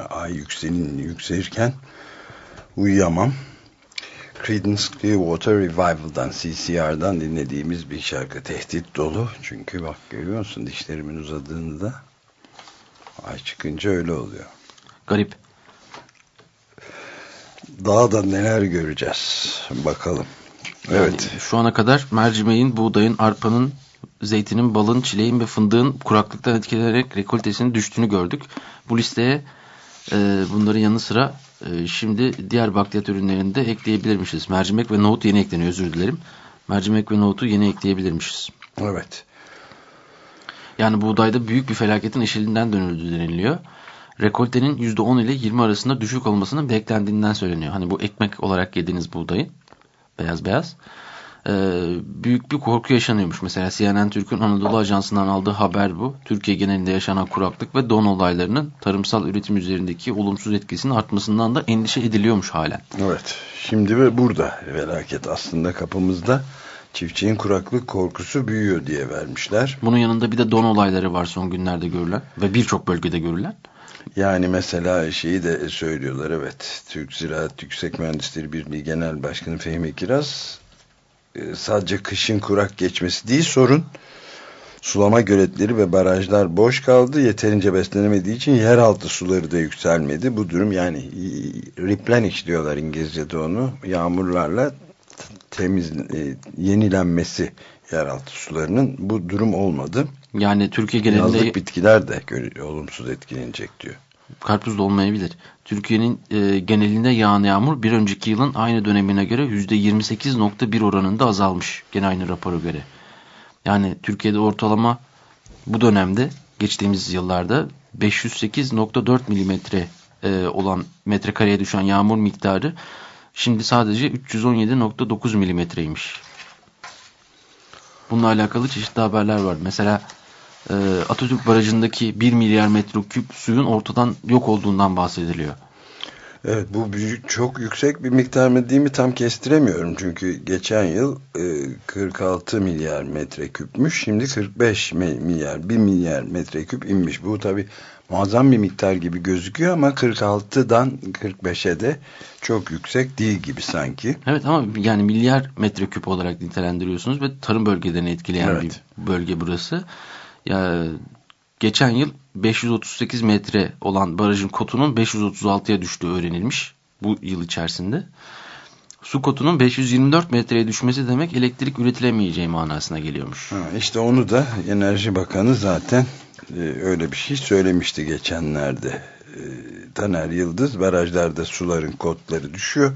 Ay yükselin, yükselirken uyuyamam. Creedence Clearwater Revival'dan, CCR'dan dinlediğimiz bir şarkı. Tehdit dolu. Çünkü bak görüyor musun dişlerimin uzadığında ay çıkınca öyle oluyor. Garip. Daha da neler göreceğiz. Bakalım. Yani Evet. Şu ana kadar mercimeğin, buğdayın, arpanın, zeytinin, balın, çileğin ve fındığın kuraklıktan etkilenerek rekoltesinin düştüğünü gördük. Bu listeye e, bunların yanı sıra e, şimdi diğer bakliyat ürünlerini de ekleyebilirmişiz. Mercimek ve nohut yeni ekleniyor özür dilerim. Mercimek ve nohutu yeni ekleyebilirmişiz. Evet. Yani buğdayda büyük bir felaketin eşiğinden dönüldü deniliyor. Rekoltenin %10 ile 20 arasında düşük olmasının beklendiğinden söyleniyor. Hani bu ekmek olarak yediğiniz buğdayın beyaz beyaz. Ee, büyük bir korku yaşanıyormuş. Mesela CNN Türk'ün Anadolu Ajansı'ndan aldığı haber bu. Türkiye genelinde yaşanan kuraklık ve don olaylarının tarımsal üretim üzerindeki olumsuz etkisinin artmasından da endişe ediliyormuş halen. Evet. Şimdi ve burada felaket aslında kapımızda. Çiftçinin kuraklık korkusu büyüyor diye vermişler. Bunun yanında bir de don olayları var son günlerde görülen ve birçok bölgede görülen. Yani mesela şeyi de söylüyorlar evet. Türk Ziraat Yüksek Mühendisleri Birliği Genel Başkanı Fehmi Kiraz e, sadece kışın kurak geçmesi değil sorun. Sulama göletleri ve barajlar boş kaldı. Yeterince beslenemediği için yeraltı suları da yükselmedi. Bu durum yani e, replenish diyorlar İngilizce'de onu. Yağmurlarla temiz e, yenilenmesi yeraltı sularının bu durum olmadı. Yani Türkiye genelinde Yazlık bitkiler de olumsuz etkilenecek diyor. karpuz da olmayabilir. Türkiye'nin e, genelinde yağan yağmur bir önceki yılın aynı dönemine göre %28.1 oranında azalmış. Gene aynı rapora göre. Yani Türkiye'de ortalama bu dönemde geçtiğimiz yıllarda 508.4 milimetre e, olan metrekareye düşen yağmur miktarı şimdi sadece 317.9 milimetreymiş. Bununla alakalı çeşitli haberler var. Mesela e, Atatürk Barajı'ndaki 1 milyar metreküp suyun ortadan yok olduğundan bahsediliyor. Evet bu çok yüksek bir miktar mı değil mi tam kestiremiyorum. Çünkü geçen yıl e, 46 milyar metreküpmüş. Şimdi 45 mi- milyar 1 milyar metreküp inmiş. Bu tabi muazzam bir miktar gibi gözüküyor ama 46'dan 45'e de çok yüksek değil gibi sanki. Evet ama yani milyar metreküp olarak nitelendiriyorsunuz ve tarım bölgelerini etkileyen Evet. bir bölge burası. Ya geçen yıl 538 metre olan barajın kotunun 536'ya düştüğü öğrenilmiş bu yıl içerisinde. Su kotunun 524 metreye düşmesi demek elektrik üretilemeyeceği manasına geliyormuş. Ha, işte onu da Enerji Bakanı zaten e, öyle bir şey söylemişti geçenlerde. E, Taner Yıldız barajlarda suların kotları düşüyor.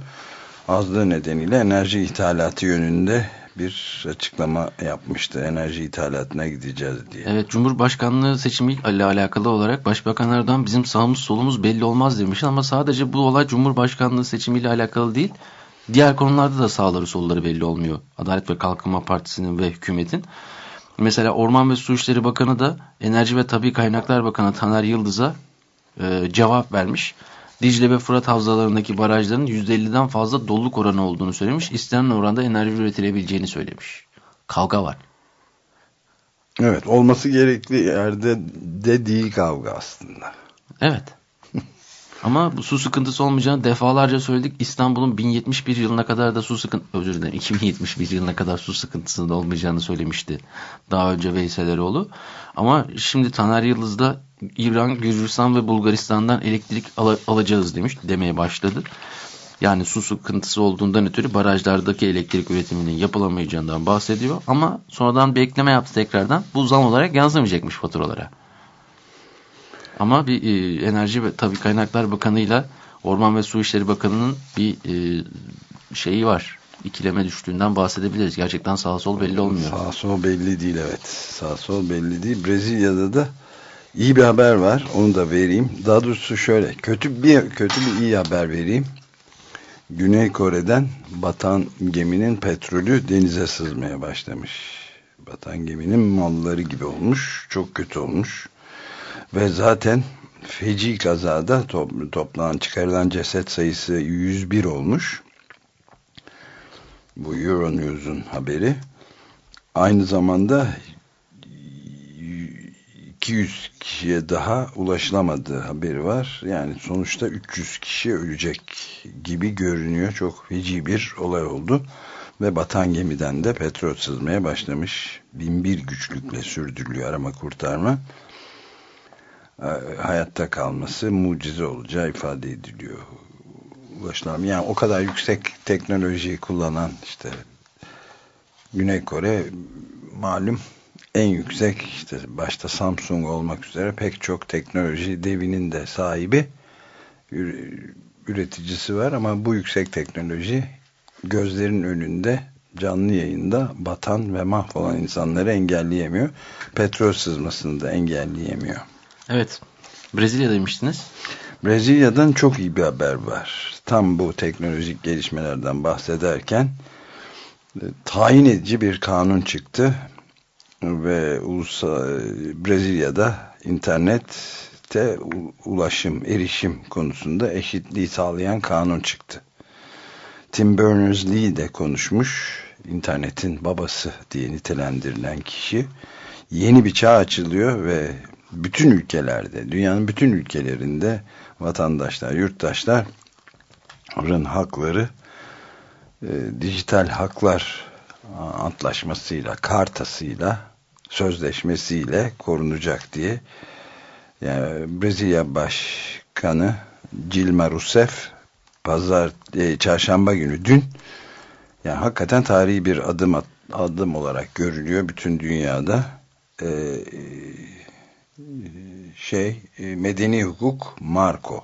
Azlığı nedeniyle enerji ithalatı yönünde bir açıklama yapmıştı. Enerji ithalatına gideceğiz diye. Evet Cumhurbaşkanlığı seçimi ile alakalı olarak başbakanlardan bizim sağımız solumuz belli olmaz demiş ama sadece bu olay Cumhurbaşkanlığı seçimiyle alakalı değil. Diğer konularda da sağları solları belli olmuyor. Adalet ve Kalkınma Partisi'nin ve hükümetin. Mesela Orman ve Su İşleri Bakanı da Enerji ve Tabi Kaynaklar Bakanı Taner Yıldız'a e, cevap vermiş. Dicle ve Fırat havzalarındaki barajların %50'den fazla doluluk oranı olduğunu söylemiş. İstenen oranda enerji üretilebileceğini söylemiş. Kavga var. Evet olması gerekli yerde de değil kavga aslında. Evet. Ama bu su sıkıntısı olmayacağını defalarca söyledik. İstanbul'un 1071 yılına kadar da su sıkıntı özür dilerim 2071 yılına kadar su sıkıntısının olmayacağını söylemişti. Daha önce Veysel Eroğlu. Ama şimdi Taner Yıldız da İran, Gürcistan ve Bulgaristan'dan elektrik ala- alacağız demiş demeye başladı. Yani su sıkıntısı olduğundan ötürü barajlardaki elektrik üretiminin yapılamayacağından bahsediyor. Ama sonradan bir ekleme yaptı tekrardan. Bu zam olarak yansımayacakmış faturalara. Ama bir e, Enerji ve Tabii Kaynaklar Bakanı'yla Orman ve Su İşleri Bakanı'nın bir e, şeyi var. İkileme düştüğünden bahsedebiliriz. Gerçekten sağ sol belli olmuyor. Sağ sol belli değil evet. Sağ sol belli değil. Brezilya'da da iyi bir haber var. Onu da vereyim. Daha doğrusu şöyle. Kötü bir kötü bir iyi haber vereyim. Güney Kore'den batan geminin petrolü denize sızmaya başlamış. Batan geminin malları gibi olmuş. Çok kötü olmuş. Ve zaten feci kazada top, toplanan çıkarılan ceset sayısı 101 olmuş. Bu Euronews'un haberi. Aynı zamanda 200 kişiye daha ulaşılamadığı haberi var. Yani sonuçta 300 kişi ölecek gibi görünüyor. Çok feci bir olay oldu. Ve batan gemiden de petrol sızmaya başlamış. Binbir güçlükle sürdürülüyor arama kurtarma. E, hayatta kalması mucize olacağı ifade ediliyor. Ulaşılan, yani o kadar yüksek teknolojiyi kullanan işte Güney Kore malum en yüksek işte başta Samsung olmak üzere pek çok teknoloji devinin de sahibi üreticisi var ama bu yüksek teknoloji gözlerin önünde canlı yayında batan ve mahvolan insanları engelleyemiyor. Petrol sızmasını da engelleyemiyor. Evet. Brezilya demiştiniz. Brezilya'dan çok iyi bir haber var. Tam bu teknolojik gelişmelerden bahsederken e, tayin edici bir kanun çıktı ve ulusal Brezilya'da internette ulaşım, erişim konusunda eşitliği sağlayan kanun çıktı. Tim Berners-Lee de konuşmuş. internetin babası diye nitelendirilen kişi. Yeni bir çağ açılıyor ve bütün ülkelerde, dünyanın bütün ülkelerinde vatandaşlar, yurttaşların hakları e, dijital haklar antlaşmasıyla, kartasıyla, sözleşmesiyle korunacak diye yani Brezilya Başkanı Dilma Rousseff pazar e, çarşamba günü dün yani hakikaten tarihi bir adım adım olarak görülüyor bütün dünyada. Ee, şey e, medeni hukuk Marco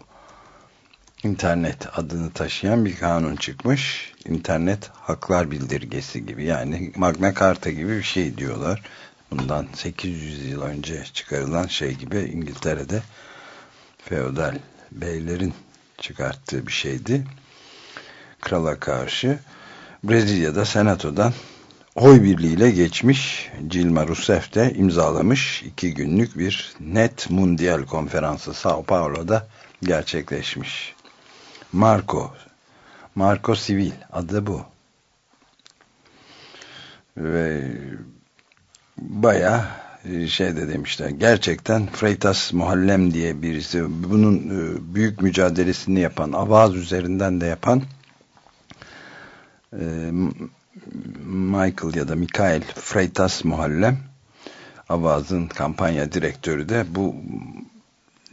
internet adını taşıyan bir kanun çıkmış. İnternet haklar bildirgesi gibi yani Magna Carta gibi bir şey diyorlar. Bundan 800 yıl önce çıkarılan şey gibi İngiltere'de feodal beylerin çıkarttığı bir şeydi. Krala karşı Brezilya'da senatodan oy birliğiyle geçmiş. Dilma Rousseff de imzalamış. iki günlük bir net mundial konferansı Sao Paulo'da gerçekleşmiş. Marco Marco Sivil adı bu. Ve baya şey de demişler gerçekten Freitas Muhallem diye birisi bunun e, büyük mücadelesini yapan Avaz üzerinden de yapan e, Michael ya da Mikael Freitas Muhallem Avaz'ın kampanya direktörü de bu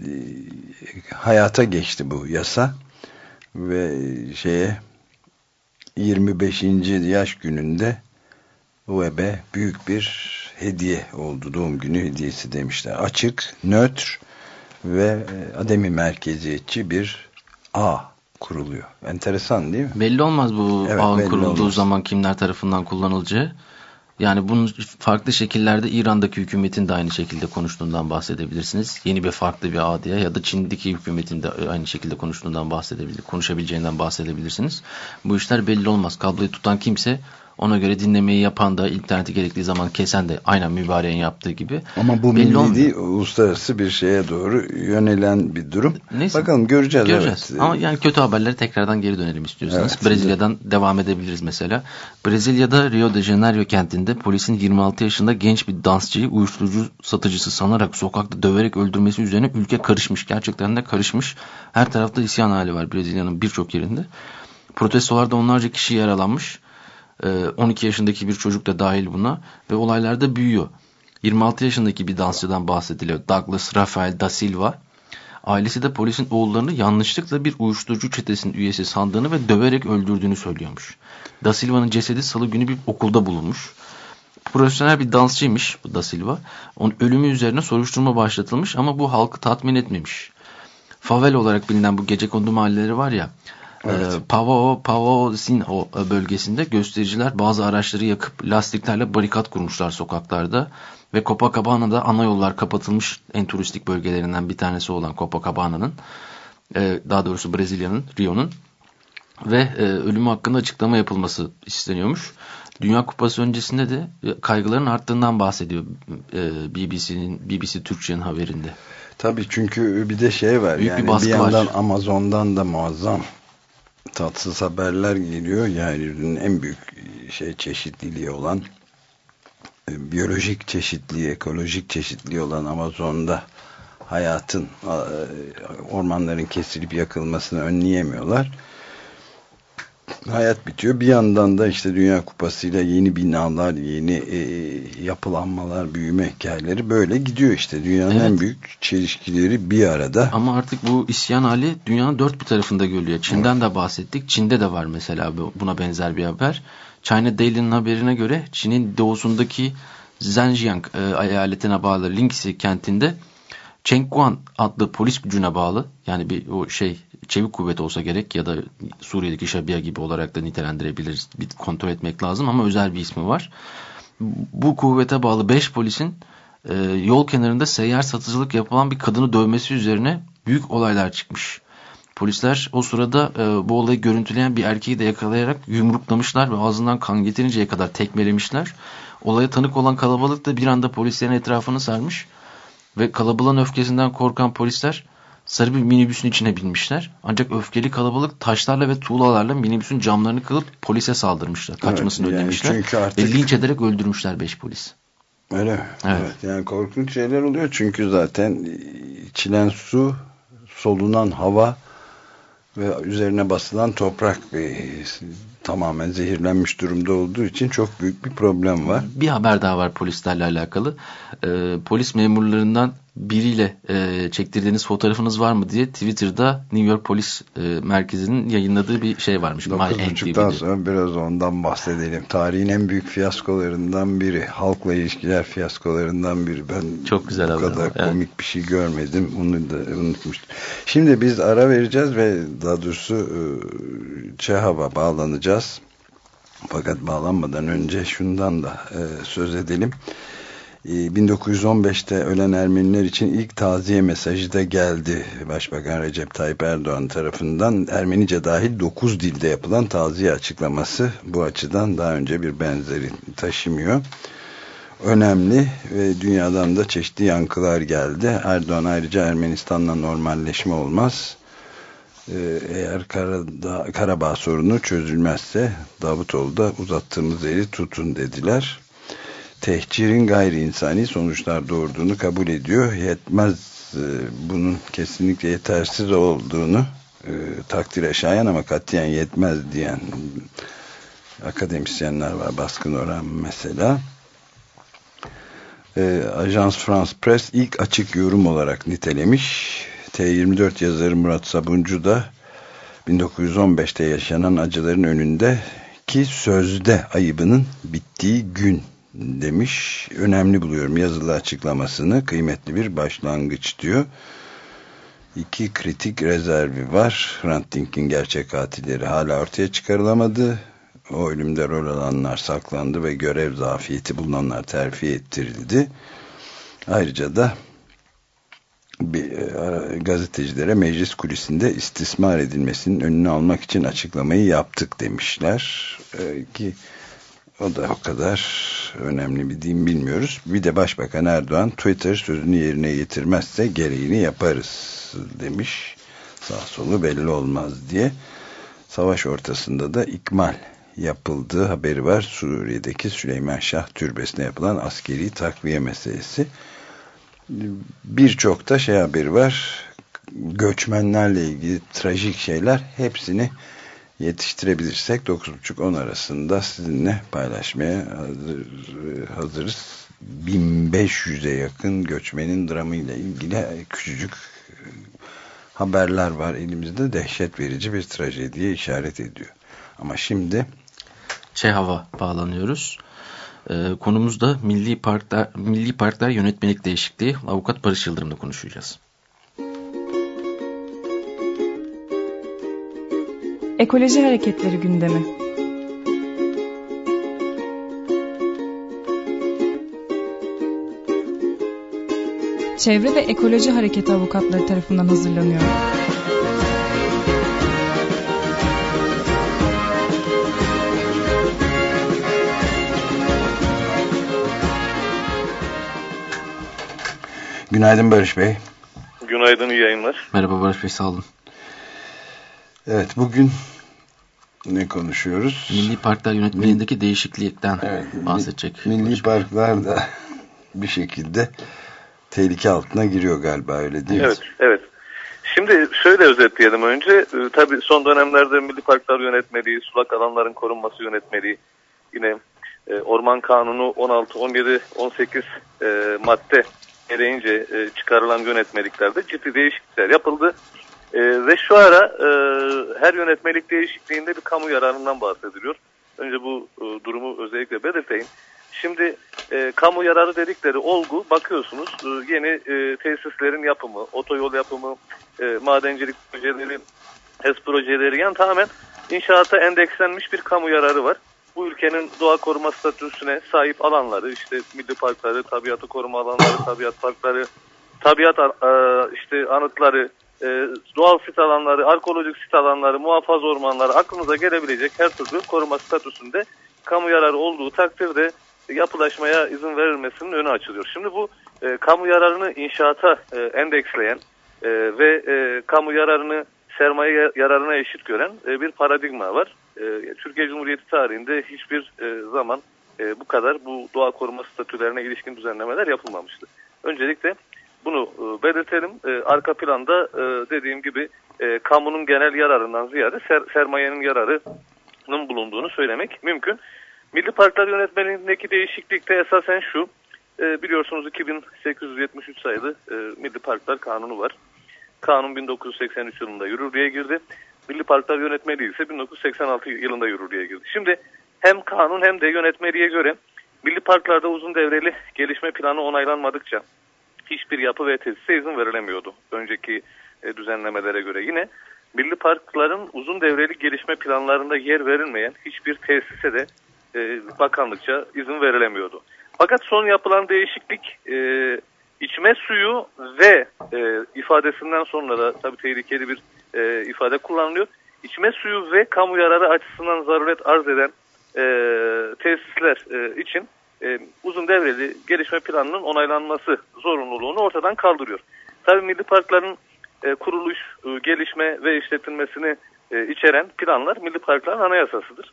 e, hayata geçti bu yasa ve şeye 25. yaş gününde web'e büyük bir hediye oldu. Doğum günü hediyesi demişler. Açık, nötr ve e, ademi merkeziyetçi bir ağ kuruluyor. Enteresan değil mi? Belli olmaz bu evet, ağın kurulduğu olmaz. zaman kimler tarafından kullanılacağı. Yani bunun farklı şekillerde İran'daki hükümetin de aynı şekilde konuştuğundan bahsedebilirsiniz. Yeni bir farklı bir ağ diye ya da Çin'deki hükümetin de aynı şekilde konuştuğundan bahsedebilir, konuşabileceğinden bahsedebilirsiniz. Bu işler belli olmaz. Kabloyu tutan kimse ona göre dinlemeyi yapan da interneti gerektiği zaman kesen de aynen mübareğin yaptığı gibi. Ama bu belli milli değil, uluslararası bir şeye doğru yönelen bir durum. Neyse. Bakalım göreceğiz. Göreceğiz. Evet. Ama yani kötü haberlere tekrardan geri dönelim istiyorsanız. Evet, Brezilya'dan evet. devam edebiliriz mesela. Brezilya'da Rio de Janeiro kentinde polisin 26 yaşında genç bir dansçıyı uyuşturucu satıcısı sanarak sokakta döverek öldürmesi üzerine ülke karışmış. Gerçekten de karışmış. Her tarafta isyan hali var Brezilya'nın birçok yerinde. Protestolarda onlarca kişi yaralanmış. 12 ee, yaşındaki bir çocuk da dahil buna ve olaylarda büyüyor. 26 yaşındaki bir dansçıdan bahsediliyor. Douglas Rafael da Silva. Ailesi de polisin oğullarını yanlışlıkla bir uyuşturucu çetesinin üyesi sandığını ve döverek öldürdüğünü söylüyormuş. Da Silva'nın cesedi salı günü bir okulda bulunmuş. Profesyonel bir dansçıymış bu Da Silva. Onun ölümü üzerine soruşturma başlatılmış ama bu halkı tatmin etmemiş. Favel olarak bilinen bu gece kondu mahalleleri var ya Evet. Ee, Pavo, Pavo Sinho bölgesinde göstericiler bazı araçları yakıp lastiklerle barikat kurmuşlar sokaklarda. Ve Copacabana'da ana yollar kapatılmış en turistik bölgelerinden bir tanesi olan Copacabana'nın e, daha doğrusu Brezilya'nın, Rio'nun ve e, ölümü hakkında açıklama yapılması isteniyormuş. Dünya Kupası öncesinde de e, kaygıların arttığından bahsediyor BBC'nin BBC Türkçe'nin haberinde. Tabii çünkü bir de şey var Büyük yani bir, bir yandan var. Amazon'dan da muazzam tatsız haberler geliyor. Yeryüzünün en büyük şey çeşitliliği olan e, biyolojik çeşitliği, ekolojik çeşitliği olan Amazon'da hayatın, e, ormanların kesilip yakılmasını önleyemiyorlar. Hayat bitiyor. Bir yandan da işte Dünya Kupası'yla yeni binalar, yeni e, yapılanmalar, büyüme hikayeleri böyle gidiyor işte. Dünyanın Evet. en büyük çelişkileri bir arada. Ama artık bu isyan hali dünyanın dört bir tarafında görülüyor. Çin'den de bahsettik. Çin'de de var mesela bu- buna benzer bir haber. China Daily'nin haberine göre Çin'in doğusundaki Zhenjiang e, eyaletine bağlı Linxi kentinde Chengguan adlı polis gücüne bağlı yani bir o şey çevik kuvvet olsa gerek ya da Suriye'deki Şabiha gibi olarak da nitelendirebiliriz. Bir kontrol etmek lazım ama özel bir ismi var. Bu kuvvete bağlı 5 polisin e, yol kenarında seyyar satıcılık yapılan bir kadını dövmesi üzerine büyük olaylar çıkmış. Polisler o sırada e, bu olayı görüntüleyen bir erkeği de yakalayarak yumruklamışlar ve ağzından kan getirinceye kadar tekmelemişler. Olaya tanık olan kalabalık da bir anda polislerin etrafını sarmış ve kalabalığın öfkesinden korkan polisler sarı bir minibüsün içine binmişler. Ancak öfkeli kalabalık taşlarla ve tuğlalarla minibüsün camlarını kırıp polise saldırmışlar. Kaçmasını Evet, yani önlemişler çünkü artık- ve linç ederek öldürmüşler 5 polis. Öyle? Evet. Evet. Yani korkunç şeyler oluyor çünkü zaten içilen su, solunan hava ve üzerine basılan toprak e, tamamen zehirlenmiş durumda olduğu için çok büyük bir problem var. Bir haber daha var polislerle alakalı. Ee, polis memurlarından biriyle e, çektirdiğiniz fotoğrafınız var mı diye Twitter'da New York Polis e, Merkezi'nin yayınladığı bir şey varmış. My 9.30'dan NTV'de. sonra biraz ondan bahsedelim. Tarihin en büyük fiyaskolarından biri. Halkla ilişkiler fiyaskolarından biri. Ben Çok güzel bu kadar evet. komik bir şey görmedim. Onu da unutmuştum. Şimdi biz ara vereceğiz ve daha doğrusu e, ÇEHAV'a bağlanacağız. Fakat bağlanmadan önce şundan da e, söz edelim. E, 1915'te ölen Ermeniler için ilk taziye mesajı da geldi. Başbakan Recep Tayyip Erdoğan tarafından Ermenice dahil 9 dilde yapılan taziye açıklaması bu açıdan daha önce bir benzeri taşımıyor. Önemli ve dünyadan da çeşitli yankılar geldi. Erdoğan ayrıca Ermenistan'la normalleşme olmaz. Ee, eğer Karadağ, Karabağ sorunu çözülmezse Davutoğlu da uzattığımız eli tutun dediler. Tehcirin gayri insani sonuçlar doğurduğunu kabul ediyor. Yetmez e, bunun kesinlikle yetersiz olduğunu e, takdire şayan ama katiyen yetmez diyen akademisyenler var. Baskın oran mesela. E, Ajans France Press ilk açık yorum olarak nitelemiş. T24 yazarı Murat Sabuncu da 1915'te yaşanan acıların önünde ki sözde ayıbının bittiği gün demiş. Önemli buluyorum yazılı açıklamasını. Kıymetli bir başlangıç diyor. İki kritik rezervi var. Hrant Dink'in gerçek katilleri hala ortaya çıkarılamadı. O ölümde rol alanlar saklandı ve görev zafiyeti bulunanlar terfi ettirildi. Ayrıca da bir, e, gazetecilere meclis kulisinde istismar edilmesinin önünü almak için açıklamayı yaptık demişler. E, ki o da o kadar önemli bir diyeyim bilmiyoruz. Bir de Başbakan Erdoğan Twitter sözünü yerine getirmezse gereğini yaparız demiş. Sağ solu belli olmaz diye. Savaş ortasında da ikmal yapıldığı haberi var. Suriye'deki Süleyman Şah Türbesi'ne yapılan askeri takviye meselesi. Birçok da şey haberi var. Göçmenlerle ilgili trajik şeyler hepsini yetiştirebilirsek 9.30-10 arasında sizinle paylaşmaya hazır, hazırız. 1500'e yakın göçmenin dramıyla ilgili küçücük haberler var elimizde dehşet verici bir trajediye işaret ediyor. Ama şimdi ÇEHAV'a bağlanıyoruz. Ee, konumuz da Milli Parklar, Milli Parklar Yönetmelik Değişikliği. Avukat Barış Yıldırım'la konuşacağız. Ekoloji Hareketleri gündemi. Çevre ve Ekoloji Hareketi avukatları tarafından hazırlanıyor. günaydın Barış Bey. Günaydın, iyi yayınlar. Merhaba Barış Bey sağ olun. Evet bugün Ne konuşuyoruz? Milli Parklar Yönetmeliğindeki değişiklikten Evet, bahsedecek. Milli parklar da bir şekilde tehlike altına giriyor galiba öyle değil mi? Evet, evet. Şimdi şöyle özetleyelim önce. Ee, tabii son dönemlerde Milli Parklar Yönetmeliği, sulak alanların korunması yönetmeliği, yine e, Orman Kanunu 16, 17, 18 e, madde gereğince e, çıkarılan yönetmeliklerde ciddi değişiklikler yapıldı. E, ve şu ara e, her yönetmelik değişikliğinde bir kamu yararından bahsediliyor. Önce bu e, durumu özellikle belirteyim. Şimdi e, kamu yararı dedikleri olgu bakıyorsunuz e, yeni e, tesislerin yapımı, otoyol yapımı, e, madencilik projeleri, HES projeleri yani tamamen inşaata endekslenmiş bir kamu yararı var. Bu ülkenin doğa koruma statüsüne sahip alanları, işte milli parkları, tabiatı koruma alanları, tabiat parkları, tabiat e, işte anıtları, e, doğal sit alanları, arkeolojik sit alanları, muhafaza ormanları aklınıza gelebilecek her türlü koruma statüsünde kamu yararı olduğu takdirde yapılaşmaya izin verilmesinin önü açılıyor. Şimdi bu e, kamu yararını inşaata e, endeksleyen e, ve e, kamu yararını sermaye yararına eşit gören e, bir paradigma var. E, Türkiye Cumhuriyeti tarihinde hiçbir e, zaman e, bu kadar bu doğa koruma statülerine ilişkin düzenlemeler yapılmamıştı. Öncelikle bunu e, belirtelim. E, arka planda e, dediğim gibi e, kamunun genel yararından ziyade ser, sermayenin yararının bulunduğunu söylemek mümkün. Milli Parklar Yönetmeliğindeki değişiklik de esasen şu. E, biliyorsunuz 2873 sayılı e, Milli Parklar Kanunu var. Kanun 1983 yılında yürürlüğe girdi. Milli Parklar Yönetmeliği ise 1986 yılında yürürlüğe girdi. Şimdi hem kanun hem de yönetmeliğe göre milli parklarda uzun devreli gelişme planı onaylanmadıkça hiçbir yapı ve tesise izin verilemiyordu. Önceki e, düzenlemelere göre yine milli parkların uzun devreli gelişme planlarında yer verilmeyen hiçbir tesise de e, bakanlıkça izin verilemiyordu. Fakat son yapılan değişiklik e, içme suyu ve e, ifadesinden sonra da tabii tehlikeli bir e, ifade kullanılıyor. İçme suyu ve kamu yararı açısından zaruret arz eden e, tesisler e, için e, uzun devreli gelişme planının onaylanması zorunluluğunu ortadan kaldırıyor. Tabii milli parkların e, kuruluş, e, gelişme ve işletilmesini e, içeren planlar milli parkların anayasasıdır.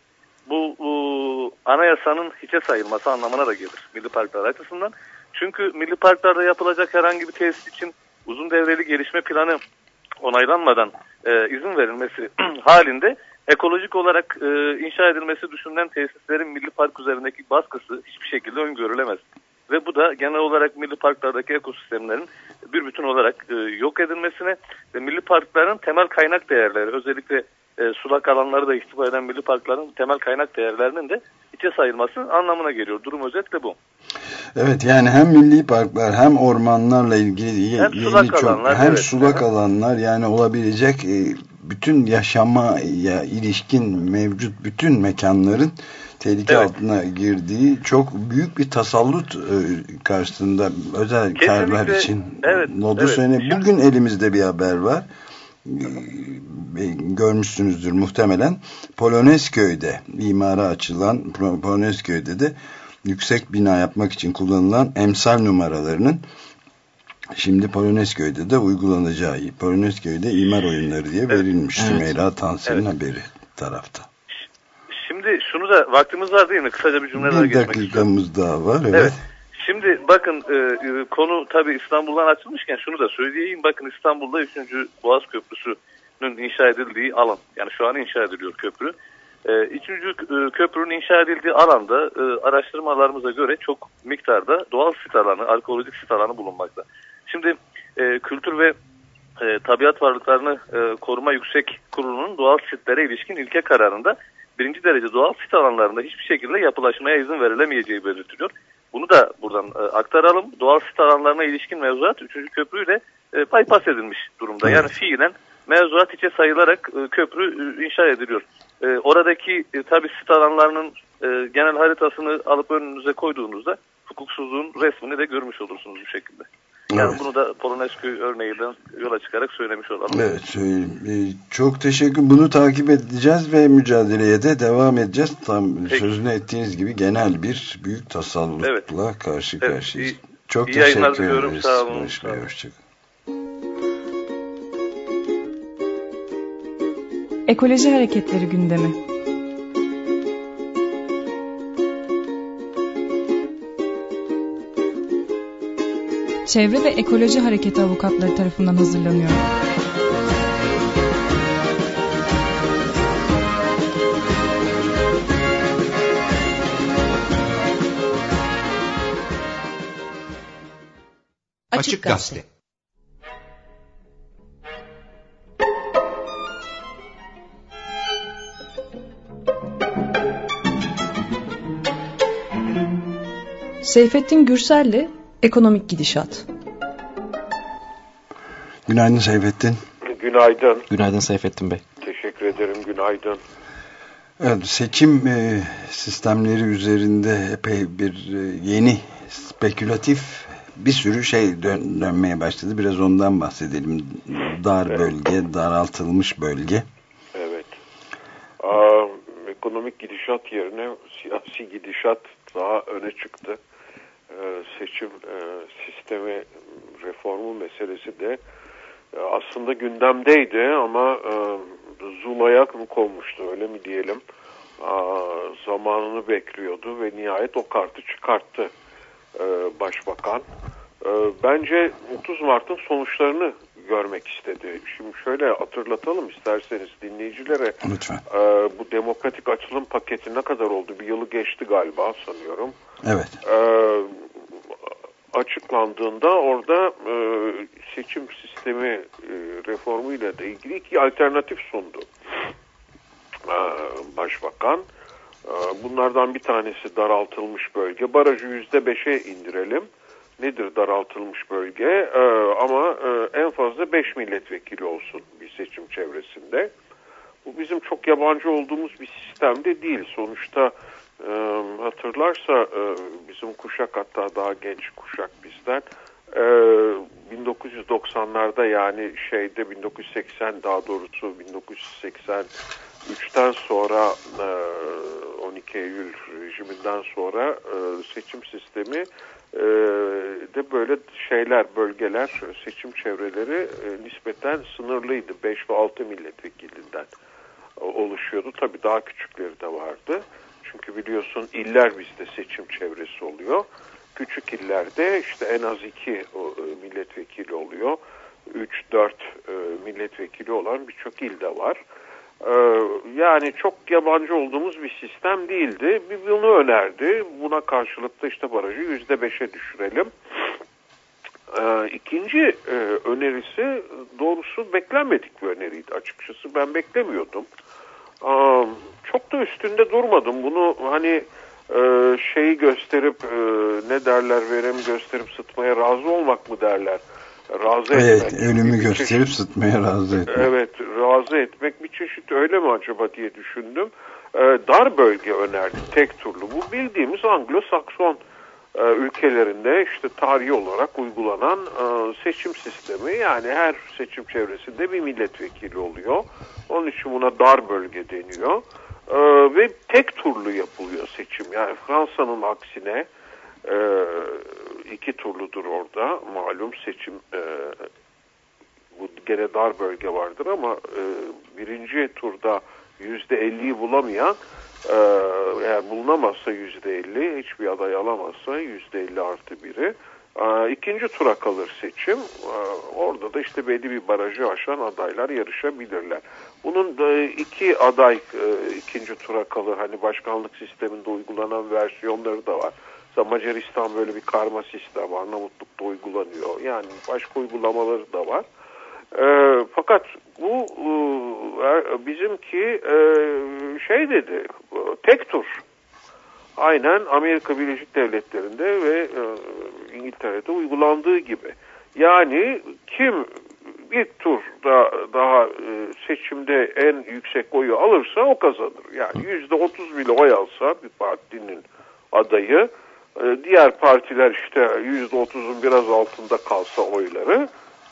Bu, bu anayasanın hiçe sayılması anlamına da gelir milli parklar açısından. Çünkü milli parklarda yapılacak herhangi bir tesis için uzun devreli gelişme planı onaylanmadan e, izin verilmesi halinde ekolojik olarak e, inşa edilmesi düşünülen tesislerin milli park üzerindeki baskısı hiçbir şekilde öngörülemez. Ve bu da genel olarak milli parklardaki ekosistemlerin bir bütün olarak e, yok edilmesine ve milli parkların temel kaynak değerleri özellikle e, sulak alanları da ihtiva eden milli parkların temel kaynak değerlerinin de içe sayılması anlamına geliyor. Durum özetle bu. Evet yani hem milli parklar hem ormanlarla ilgili hem sulak çok, alanlar, hem evet. sulak alanlar yani olabilecek e, bütün yaşamaya ilişkin mevcut bütün mekanların tehlike Evet. altına girdiği çok büyük bir tasallut e, karşısında özel Kesinlikle, karlar için evet, Lodos evet. Önü- bugün elimizde bir haber var E, görmüşsünüzdür muhtemelen Polonezköy'de imara açılan Pol- Polonezköy'de de yüksek bina yapmak için kullanılan emsal numaralarının şimdi Polonezköy'de de uygulanacağı Polonezköy'de imar oyunları diye verilmiş Evet. Sümeyra Tansel'in Evet. haberi tarafta. Şimdi şunu da vaktimiz var değil mi? Kısaca bir cümle daha Bir geçmek istiyorum. dakikamız daha var evet. Evet. Şimdi bakın e, e, konu tabii İstanbul'dan açılmışken şunu da söyleyeyim. Bakın İstanbul'da 3. Boğaz Köprüsü'nün inşa edildiği alan. Yani şu an inşa ediliyor köprü. E, üçüncü e, köprünün inşa edildiği alanda e, araştırmalarımıza göre çok miktarda doğal sit alanı, arkeolojik sit alanı bulunmakta. Şimdi e, kültür ve e, tabiat varlıklarını e, koruma yüksek kurulunun doğal sitlere ilişkin ilke kararında birinci derece doğal sit alanlarında hiçbir şekilde yapılaşmaya izin verilemeyeceği belirtiliyor. Bunu da buradan e, aktaralım. Doğal sit alanlarına ilişkin mevzuat 3. köprüyle e, bypass edilmiş durumda. Yani fiilen mevzuat içe sayılarak e, köprü e, inşa ediliyor. E, oradaki e, tabi sit alanlarının e, genel haritasını alıp önünüze koyduğunuzda hukuksuzluğun resmini de görmüş olursunuz bu şekilde. Yani Evet. bunu da Polonezköy örneğinden yola çıkarak söylemiş olalım. Evet söyleyeyim. Ee, çok teşekkür. Bunu takip edeceğiz ve mücadeleye de devam edeceğiz. Tam Peki. sözünü ettiğiniz gibi genel bir büyük tasallutla Evet. karşı Evet, karşıyayız. iyi- çok iyi teşekkür ederiz. Sağ olun, olun. hoşçakalın. Ekoloji Hareketleri gündemi. Çevre ve Ekoloji Hareketi avukatları tarafından hazırlanıyor. Açık Gazete. Seyfettin Gürsel'le Ekonomik Gidişat. Günaydın Seyfettin. Günaydın. Günaydın Seyfettin Bey. Teşekkür ederim. Günaydın. Evet, seçim e, sistemleri üzerinde epey bir e, yeni spekülatif bir sürü şey dön, dönmeye başladı. Biraz ondan bahsedelim. Dar Evet. bölge, daraltılmış bölge. Evet. Aa, ekonomik gidişat yerine siyasi gidişat daha öne çıktı. Ee, seçim e, sistemi reformu meselesi de e, aslında gündemdeydi ama e, zulaya mı konmuştu öyle mi diyelim. Zamanını bekliyordu ve nihayet o kartı çıkarttı e, başbakan. E, bence 30 Mart'ın sonuçlarını görmek istedi. Şimdi şöyle hatırlatalım isterseniz dinleyicilere Lütfen. e, bu demokratik açılım paketi ne kadar oldu? Bir yılı geçti galiba sanıyorum. Evet. E, açıklandığında orada e, seçim sistemi e, reformu ile de ilgili iki alternatif sundu. E, başbakan. E, bunlardan bir tanesi daraltılmış bölge. Barajı yüzde beşe indirelim. Nedir daraltılmış bölge? E, ama e, en fazla beş milletvekili olsun bir seçim çevresinde. Bu bizim çok yabancı olduğumuz bir sistemde değil. Sonuçta e, hatırlarsa e, bizim kuşak hatta daha genç kuşak bizden e, 1990'larda yani şeyde 1980 daha doğrusu 1983'ten sonra e, 12 Eylül rejiminden sonra e, seçim sistemi e, de böyle şeyler bölgeler seçim çevreleri e, nispeten sınırlıydı 5 ve 6 milletvekilinden oluşuyordu. Tabii daha küçükleri de vardı. Çünkü biliyorsun iller bizde seçim çevresi oluyor. Küçük illerde işte en az iki e, milletvekili oluyor. 3-4 milletvekili olan birçok ilde var. E, yani çok yabancı olduğumuz bir sistem değildi. Bir bunu önerdi. Buna karşılık da işte barajı %5'e düşürelim. Ee, ikinci e, önerisi doğrusu beklenmedik bir öneriydi açıkçası. Ben beklemiyordum. Aa, çok da üstünde durmadım. Bunu hani e, şeyi gösterip e, ne derler veremi gösterip sıtmaya razı olmak mı derler? Razı Evet, etmek. ölümü Bir gösterip çeşit- sıtmaya razı etmek. Evet, razı etmek bir çeşit öyle mi acaba diye düşündüm. Ee, dar bölge önerdi, tek turlu. Bu bildiğimiz Anglo-Sakson e, ülkelerinde işte tarihi olarak uygulanan e, seçim sistemi. Yani her seçim çevresinde bir milletvekili oluyor. Onun için buna dar bölge deniyor. E, ve tek turlu yapılıyor seçim. Yani Fransa'nın aksine e, iki turludur orada. Malum seçim e, bu gene dar bölge vardır ama e, birinci turda yüzde elliyi bulamayan e, eğer bulunamazsa yüzde elli hiçbir aday alamazsa yüzde elli artı biri. E, ikinci tura kalır seçim. E, orada da işte belli bir barajı aşan adaylar yarışabilirler. Bunun da iki aday e, ikinci tura kalır. Hani başkanlık sisteminde uygulanan versiyonları da var Mesela Macaristan böyle bir karma sistem Arnavutluk'ta uygulanıyor yani başka uygulamaları da var e, fakat bu e, bizimki e, şey dedi e, tek tur. Aynen Amerika Birleşik Devletleri'nde ve e, İngiltere'de uygulandığı gibi. Yani kim ilk turda daha e, seçimde en yüksek oyu alırsa o kazanır. Yani yüzde otuz bile oy alsa bir partinin adayı e, diğer partiler işte yüzde otuzun biraz altında kalsa oyları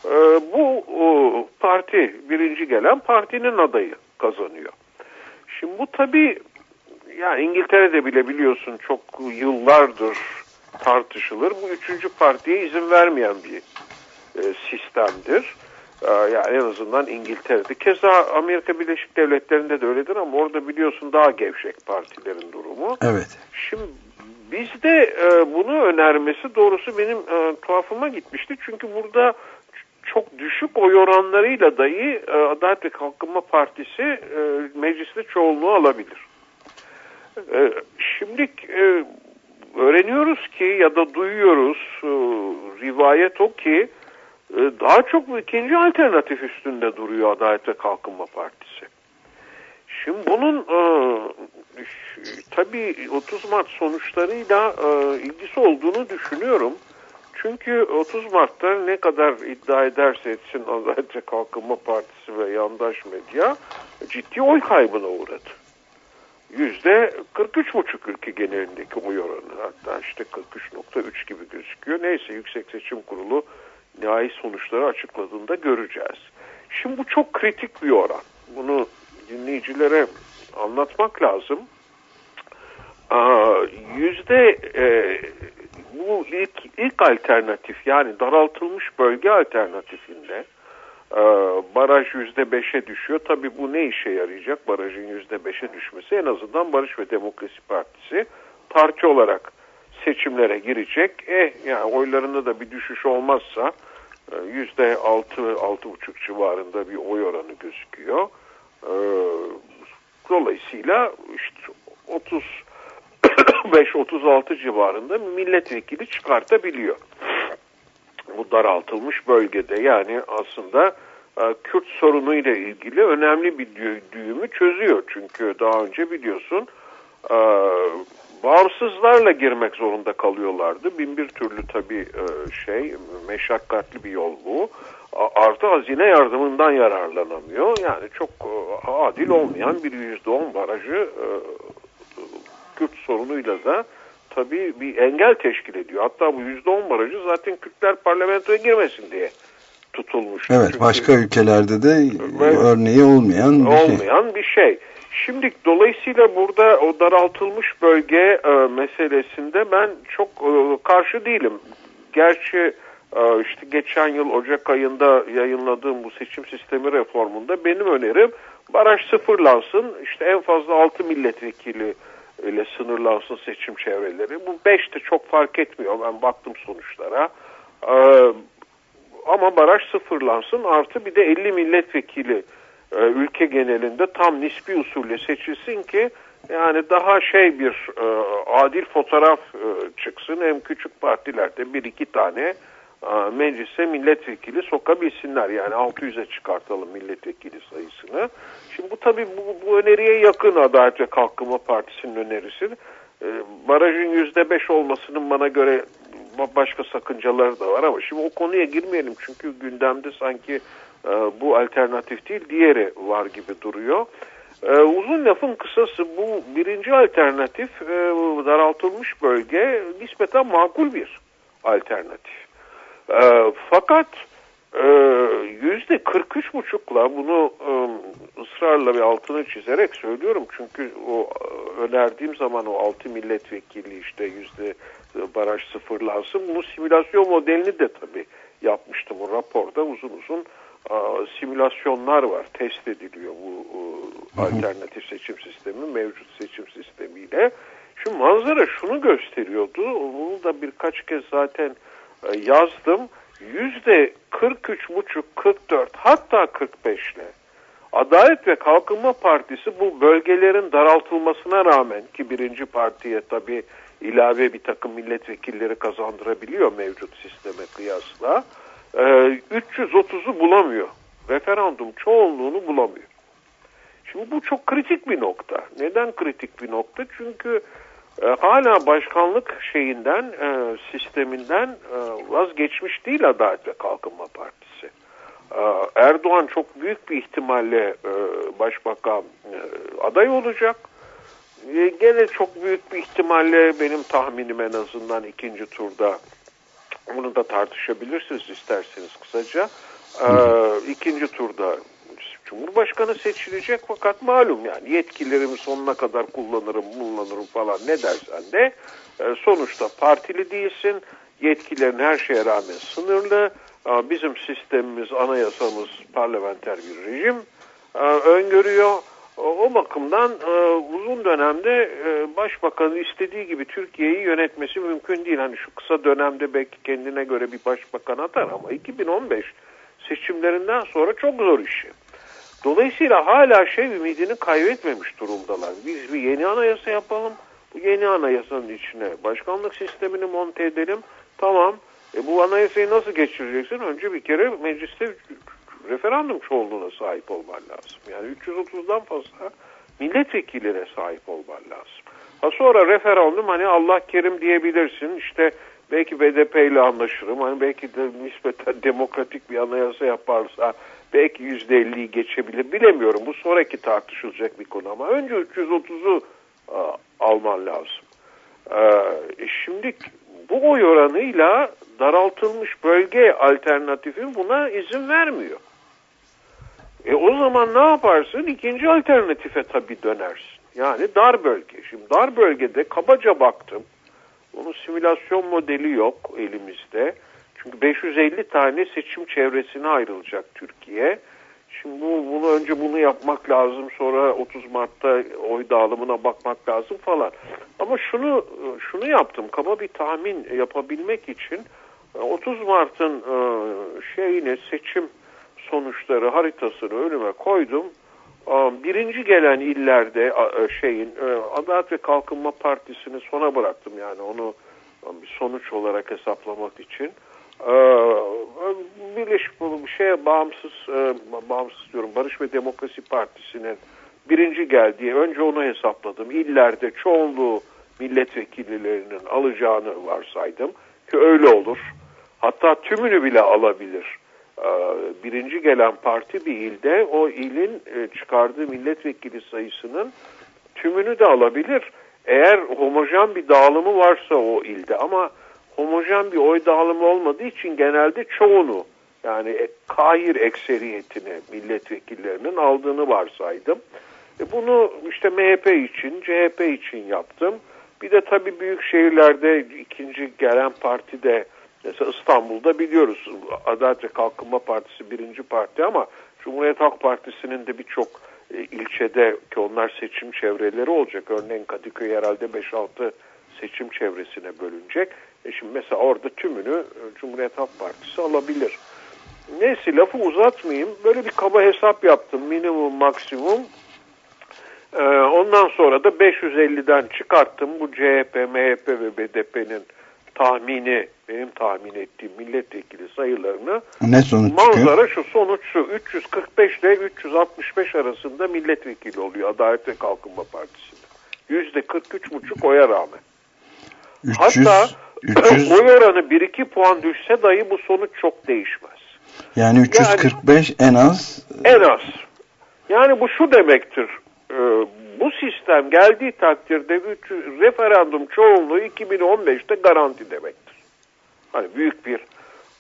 e, bu o, parti birinci gelen partinin adayı kazanıyor. Şimdi bu tabi yani İngiltere'de bile biliyorsun çok yıllardır tartışılır. Bu üçüncü partiye izin vermeyen bir e, sistemdir. E, yani en azından İngiltere'de. Keza Amerika Birleşik Devletleri'nde de öyledir ama orada biliyorsun daha gevşek partilerin durumu. Evet. Şimdi bizde e, bunu önermesi doğrusu benim e, tuhafıma gitmişti. Çünkü burada çok düşük oy oranlarıyla dahi e, Adalet ve Kalkınma Partisi e, mecliste çoğunluğu alabilir. E, şimdi e, öğreniyoruz ki ya da duyuyoruz e, rivayet o ki e, daha çok ikinci alternatif üstünde duruyor Adalet ve Kalkınma Partisi. Şimdi bunun e, tabii 30 Mart sonuçlarıyla e, ilgisi olduğunu düşünüyorum. Çünkü 30 Mart'ta ne kadar iddia ederse etsin Adalet Kalkınma Partisi ve yandaş medya ciddi oy kaybına uğradı. Yüzde 43,5 ülke genelindeki oy oranı hatta işte 43.3 gibi gözüküyor. Neyse Yüksek Seçim Kurulu nihai sonuçları açıkladığında göreceğiz. Şimdi bu çok kritik bir oran. Bunu dinleyicilere anlatmak lazım. Yüzde e, bu ilk, ilk alternatif yani daraltılmış bölge alternatifinde e, baraj yüzde beşe düşüyor. Tabi bu ne işe yarayacak barajın yüzde beşe düşmesi? En azından Barış ve Demokrasi Partisi parti olarak seçimlere girecek. Eh yani oylarında da bir düşüş olmazsa e, yüzde altı, altı buçuk civarında bir oy oranı gözüküyor. E, dolayısıyla işte 30 35-36 civarında milletvekili çıkartabiliyor. Bu daraltılmış bölgede yani aslında e, Kürt sorunuyla ilgili önemli bir düğümü çözüyor. Çünkü daha önce biliyorsun e, bağımsızlarla girmek zorunda kalıyorlardı. Bin bir türlü tabii e, şey meşakkatli bir yol bu. Artı hazine yardımından yararlanamıyor. Yani çok adil olmayan bir yüzde on barajı Kürt sorunuyla da tabii bir engel teşkil ediyor. Hatta bu yüzde on barajı zaten Kürtler parlamentoya girmesin diye tutulmuş. Evet Çünkü, başka ülkelerde de evet, örneği olmayan bir olmayan şey. Olmayan bir şey. Şimdi dolayısıyla burada o daraltılmış bölge e, meselesinde ben çok e, karşı değilim. Gerçi e, işte geçen yıl Ocak ayında yayınladığım bu seçim sistemi reformunda benim önerim baraj sıfırlansın. İşte en fazla 6 milletvekili ile sınırlansın seçim çevreleri. Bu 5 de çok fark etmiyor. Ben baktım sonuçlara. Ee, ama baraj sıfırlansın artı bir de 50 milletvekili e, ülke genelinde tam nispi usulle seçilsin ki yani daha şey bir e, adil fotoğraf e, çıksın. Hem küçük partilerde bir iki tane meclise milletvekili sokabilsinler. Yani 600'e çıkartalım milletvekili sayısını. Şimdi bu tabii bu, bu öneriye yakın Adalet ve Kalkınma Partisi'nin önerisi. E, barajın %5 olmasının bana göre başka sakıncaları da var ama şimdi o konuya girmeyelim çünkü gündemde sanki e, bu alternatif değil diğeri var gibi duruyor. E, uzun lafın kısası bu birinci alternatif e, daraltılmış bölge nispeten makul bir alternatif. E, fakat e, yüzde 43 buçukla bunu e, ısrarla bir altını çizerek söylüyorum. Çünkü o e, önerdiğim zaman o 6 milletvekili işte yüzde baraj sıfırlansın. Bu simülasyon modelini de tabii yapmıştım o raporda uzun uzun simülasyonlar var. Test ediliyor bu alternatif seçim sistemi mevcut seçim sistemiyle. Şu manzara şunu gösteriyordu. Bunu da birkaç kez zaten yazdım yüzde 43,5-44 hatta 45 ile Adalet ve Kalkınma Partisi bu bölgelerin daraltılmasına rağmen ki birinci partiye tabi ilave bir takım milletvekilleri kazandırabiliyor mevcut sisteme kıyasla 330'u bulamıyor. Referandum çoğunluğunu bulamıyor. Şimdi bu çok kritik bir nokta. Neden kritik bir nokta? Çünkü e, hala başkanlık şeyinden, e, sisteminden e, vazgeçmiş değil Adalet ve Kalkınma Partisi. E, Erdoğan çok büyük bir ihtimalle e, başbakan e, aday olacak. E, gene çok büyük bir ihtimalle benim tahminim en azından ikinci turda bunu da tartışabilirsiniz isterseniz kısaca. E, ikinci turda Cumhurbaşkanı seçilecek fakat malum yani yetkilerimi sonuna kadar kullanırım, kullanırım falan ne dersen de e, sonuçta partili değilsin. Yetkilerin her şeye rağmen sınırlı. E, bizim sistemimiz, anayasamız parlamenter bir rejim e, öngörüyor. O, bakımdan uzun dönemde başbakanın istediği gibi Türkiye'yi yönetmesi mümkün değil. Hani şu kısa dönemde belki kendine göre bir başbakan atar ama 2015 seçimlerinden sonra çok zor işi. Dolayısıyla hala şey ümidini kaybetmemiş durumdalar. Biz bir yeni anayasa yapalım. Bu yeni anayasanın içine başkanlık sistemini monte edelim. Tamam. E bu anayasayı nasıl geçireceksin? Önce bir kere mecliste referandum çoğunluğuna sahip olman lazım. Yani 330'dan fazla milletvekiline sahip olman lazım. Ha sonra referandum hani Allah kerim diyebilirsin. İşte belki BDP ile anlaşırım. Hani belki de nispeten demokratik bir anayasa yaparsa belki %50'yi geçebilir. Bilemiyorum. Bu sonraki tartışılacak bir konu ama önce 330'u alman lazım. E, şimdi bu oy oranıyla daraltılmış bölge alternatifi buna izin vermiyor. E o zaman ne yaparsın? İkinci alternatife tabii dönersin. Yani dar bölge. Şimdi dar bölgede kabaca baktım. Onun simülasyon modeli yok elimizde. Çünkü 550 tane seçim çevresine ayrılacak Türkiye. Şimdi bu, bunu önce bunu yapmak lazım. Sonra 30 Mart'ta oy dağılımına bakmak lazım falan. Ama şunu şunu yaptım. Kaba bir tahmin yapabilmek için 30 Mart'ın e, şeyini seçim sonuçları haritasını önüme koydum. Birinci gelen illerde şeyin e, Adalet ve Kalkınma Partisi'ni sona bıraktım yani onu bir sonuç olarak hesaplamak için. E, Birleşik bir şeye bağımsız e, bağımsız diyorum Barış ve Demokrasi Partisi'nin birinci geldiği önce onu hesapladım. İllerde çoğunluğu milletvekillerinin alacağını varsaydım ki öyle olur. Hatta tümünü bile alabilir ee, birinci gelen parti bir ilde o ilin e, çıkardığı milletvekili sayısının tümünü de alabilir. Eğer homojen bir dağılımı varsa o ilde ama homojen bir oy dağılımı olmadığı için genelde çoğunu yani e, kahir ekseriyetini milletvekillerinin aldığını varsaydım. E bunu işte MHP için, CHP için yaptım. Bir de tabii büyük şehirlerde ikinci gelen parti de Mesela İstanbul'da biliyoruz Adalet ve Kalkınma Partisi birinci parti ama Cumhuriyet Halk Partisi'nin de birçok e, ilçede ki onlar seçim çevreleri olacak. Örneğin Kadıköy herhalde 5-6 seçim çevresine bölünecek. E şimdi mesela orada tümünü e, Cumhuriyet Halk Partisi alabilir. Neyse lafı uzatmayayım. Böyle bir kaba hesap yaptım. Minimum maksimum. Ee, ondan sonra da 550'den çıkarttım. Bu CHP, MHP ve BDP'nin tahmini benim tahmin ettiğim milletvekili sayılarını ne sonuç manzara şu sonuç şu 345 ile 365 arasında milletvekili oluyor Adalet ve Kalkınma Partisi'nde. Yüzde 43,5 oya rağmen. 300, Hatta 300... oy oranı 1-2 puan düşse dahi bu sonuç çok değişmez. Yani 345 yani, en az. En az. Yani bu şu demektir. E, bu sistem geldiği takdirde 3 referandum çoğunluğu 2015'te garanti demektir. Hani büyük bir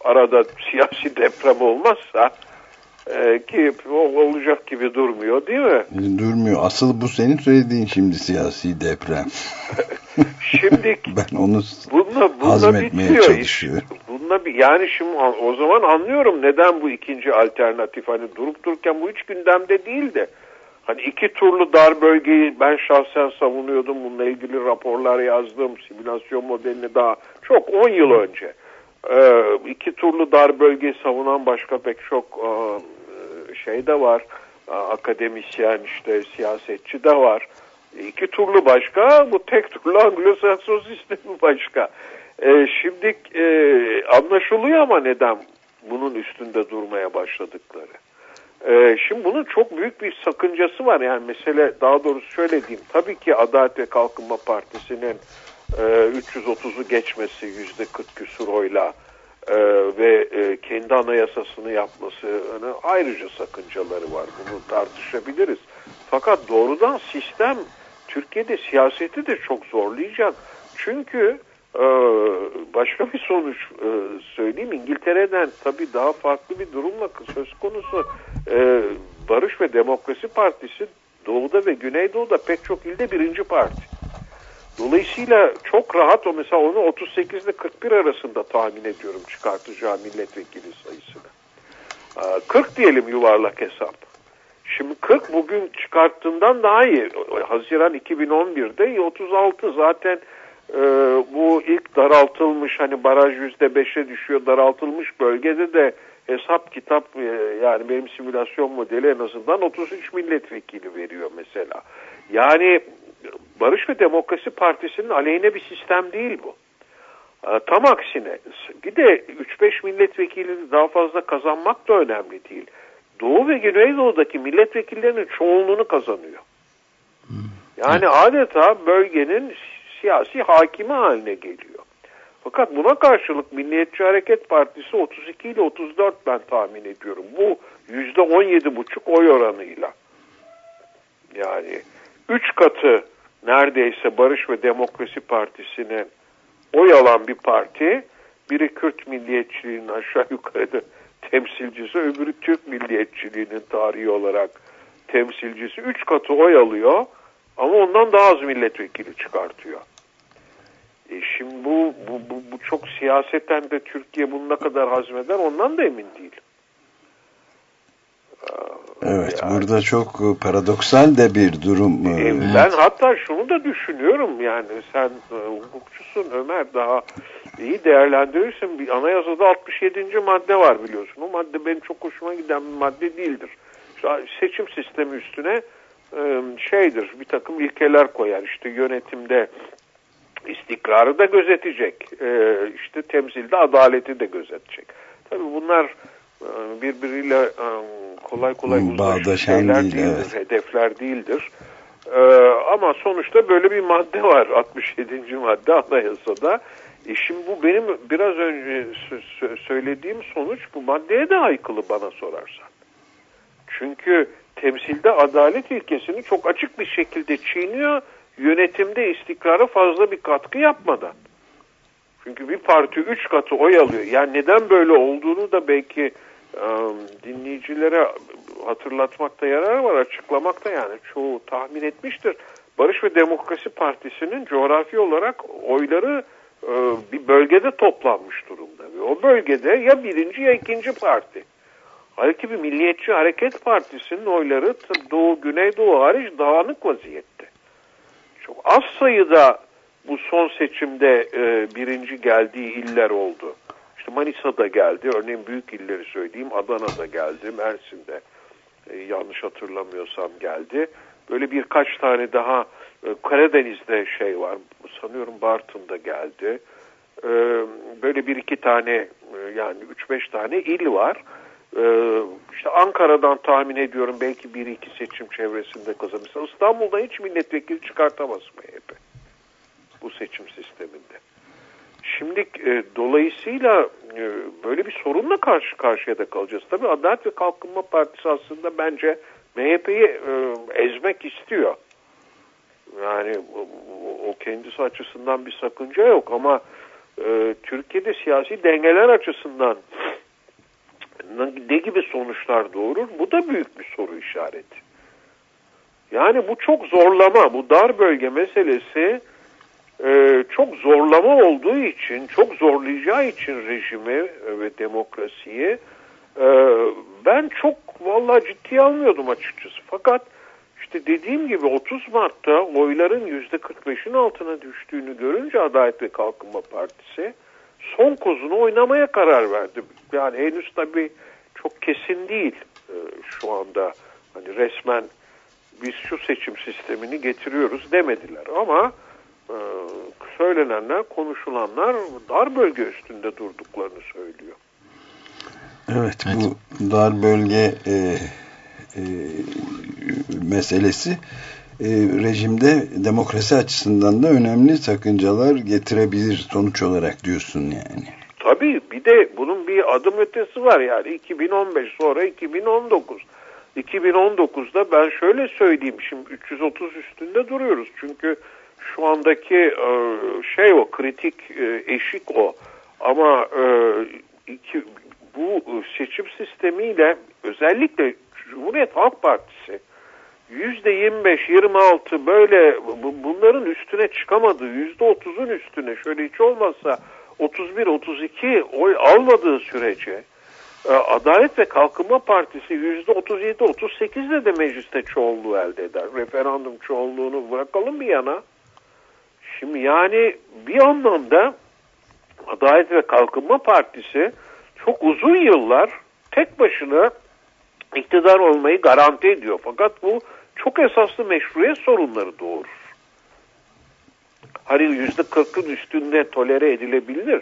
arada siyasi deprem olmazsa e, ki olacak gibi durmuyor değil mi? Durmuyor. Asıl bu senin söylediğin şimdi siyasi deprem. şimdi ben onu bununla, bununla hazmetmeye bitiyor çalışıyorum. Bununla bir, yani şimdi o zaman anlıyorum neden bu ikinci alternatif hani durup dururken bu hiç gündemde değildi. Hani iki turlu dar bölgeyi ben şahsen savunuyordum. Bununla ilgili raporlar yazdım. Simülasyon modelini daha çok 10 yıl önce. Ee, iki turlu dar bölgeyi savunan başka pek çok e, şey de var. Akademisyen işte siyasetçi de var. İki turlu başka, bu tek turlu Anglo-Sakson sistemi başka. Ee, şimdi e, anlaşılıyor ama neden bunun üstünde durmaya başladıkları. Ee, şimdi bunun çok büyük bir sakıncası var. Yani mesele daha doğrusu şöyle diyeyim. Tabii ki Adalet ve Kalkınma Partisi'nin e, 330'u geçmesi yüzde 40 küsur oyla e, ve e, kendi anayasasını yapması yani ayrıca sakıncaları var. Bunu tartışabiliriz. Fakat doğrudan sistem Türkiye'de siyaseti de çok zorlayacak. Çünkü ee, başka bir sonuç e, söyleyeyim. İngiltere'den tabii daha farklı bir durumla söz konusu. Ee, Barış ve Demokrasi Partisi Doğu'da ve Güneydoğu'da pek çok ilde birinci parti. Dolayısıyla çok rahat o mesela onu 38 ile 41 arasında tahmin ediyorum çıkartacağı milletvekili sayısını. 40 ee, diyelim yuvarlak hesap. Şimdi 40 bugün çıkarttığından daha iyi. Haziran 2011'de 36 zaten e, bu ilk daraltılmış hani baraj %5'e düşüyor daraltılmış bölgede de hesap kitap e, yani benim simülasyon modeli en azından 33 milletvekili veriyor mesela. Yani Barış ve Demokrasi Partisi'nin aleyhine bir sistem değil bu. E, Tam aksine bir de 3-5 milletvekili daha fazla kazanmak da önemli değil. Doğu ve Güneydoğu'daki milletvekillerinin çoğunluğunu kazanıyor. Yani adeta bölgenin siyasi hakimi haline geliyor. Fakat buna karşılık Milliyetçi Hareket Partisi 32 ile 34 ben tahmin ediyorum. Bu yüzde 17 buçuk oy oranıyla. Yani 3 katı neredeyse Barış ve Demokrasi Partisi'ne oy alan bir parti. Biri Kürt milliyetçiliğinin aşağı yukarıda temsilcisi, öbürü Türk milliyetçiliğinin tarihi olarak temsilcisi. Üç katı oy alıyor ama ondan daha az milletvekili çıkartıyor. E şimdi bu, bu, bu, bu çok siyaseten de Türkiye bunu ne kadar hazmeder ondan da emin değilim. Evet burada çok e, paradoksal de bir durum. e, E, Ben hatta şunu da düşünüyorum yani sen e, hukukçusun Ömer daha iyi değerlendirirsin. Bir anayasada 67. madde var biliyorsun. O madde benim çok hoşuma giden bir madde değildir. İşte seçim sistemi üstüne şeydir bir takım ilkeler koyar. İşte yönetimde istikrarı da gözetecek. İşte temsilde adaleti de gözetecek. Tabii bunlar birbiriyle e, kolay kolay uzlaşır Bağdaşan şeyler değil, değildir, evet. hedefler değildir. Ee, ama sonuçta böyle bir madde var 67. madde anayasada. E şimdi bu benim biraz önce sö- sö- söylediğim sonuç bu maddeye de aykılı bana sorarsan. Çünkü temsilde adalet ilkesini çok açık bir şekilde çiğniyor yönetimde istikrara fazla bir katkı yapmadan. Çünkü bir parti üç katı oy alıyor. Yani neden böyle olduğunu da belki e, dinleyicilere hatırlatmakta yarar var, açıklamakta yani çoğu tahmin etmiştir. Barış ve Demokrasi Partisi'nin coğrafi olarak oyları e, bir bölgede toplanmış durumda. Ve o bölgede ya birinci ya ikinci parti. Halbuki bir Milliyetçi Hareket Partisi'nin oyları Doğu, Güneydoğu hariç dağınık vaziyette. Çok az sayıda bu son seçimde e, birinci geldiği iller oldu. İşte Manisa'da geldi, örneğin büyük illeri söyleyeyim, Adana'da geldi, Mersin'de e, yanlış hatırlamıyorsam geldi. Böyle birkaç tane daha e, Karadeniz'de şey var, sanıyorum Bartın'da geldi. E, böyle bir iki tane e, yani üç beş tane il var. E, işte Ankara'dan tahmin ediyorum belki bir iki seçim çevresinde kazanırsa. İstanbul'da hiç milletvekili çıkartamaz MHP bu seçim sisteminde. Şimdi e, dolayısıyla e, böyle bir sorunla karşı karşıya da kalacağız. Tabii Adalet ve Kalkınma Partisi aslında bence MHP'yi e, ezmek istiyor. Yani o, o kendisi açısından bir sakınca yok ama e, Türkiye'de siyasi dengeler açısından ne gibi sonuçlar doğurur? Bu da büyük bir soru işareti. Yani bu çok zorlama, bu dar bölge meselesi e, çok zorlama olduğu için, çok zorlayacağı için rejimi ve demokrasiyi e, ben çok vallahi ciddiye almıyordum açıkçası. Fakat işte dediğim gibi 30 Mart'ta oyların %45'in altına düştüğünü görünce Adalet ve Kalkınma Partisi son kozunu oynamaya karar verdi. Yani henüz tabii çok kesin değil e, şu anda. Hani resmen biz şu seçim sistemini getiriyoruz demediler ama e, söylenenler, konuşulanlar dar bölge üstünde durduklarını söylüyor. Evet, bu dar bölge e, e, meselesi e, rejimde demokrasi açısından da önemli sakıncalar getirebilir sonuç olarak diyorsun yani. Tabii bir de bunun bir adım ötesi var yani 2015 sonra 2019. 2019'da ben şöyle söyleyeyim şimdi 330 üstünde duruyoruz çünkü şu andaki e, şey o kritik e, eşik o ama e, iki, bu seçim sistemiyle özellikle Cumhuriyet Halk Partisi yüzde 25-26 böyle bunların üstüne çıkamadığı yüzde 30'un üstüne şöyle hiç olmazsa 31-32 oy almadığı sürece Adalet ve Kalkınma Partisi %37-38'de de mecliste çoğunluğu elde eder. Referandum çoğunluğunu bırakalım bir yana. Şimdi yani bir anlamda Adalet ve Kalkınma Partisi çok uzun yıllar tek başına iktidar olmayı garanti ediyor. Fakat bu çok esaslı meşruiyet sorunları doğurur. Hani yüzde kırkın üstünde tolere edilebilir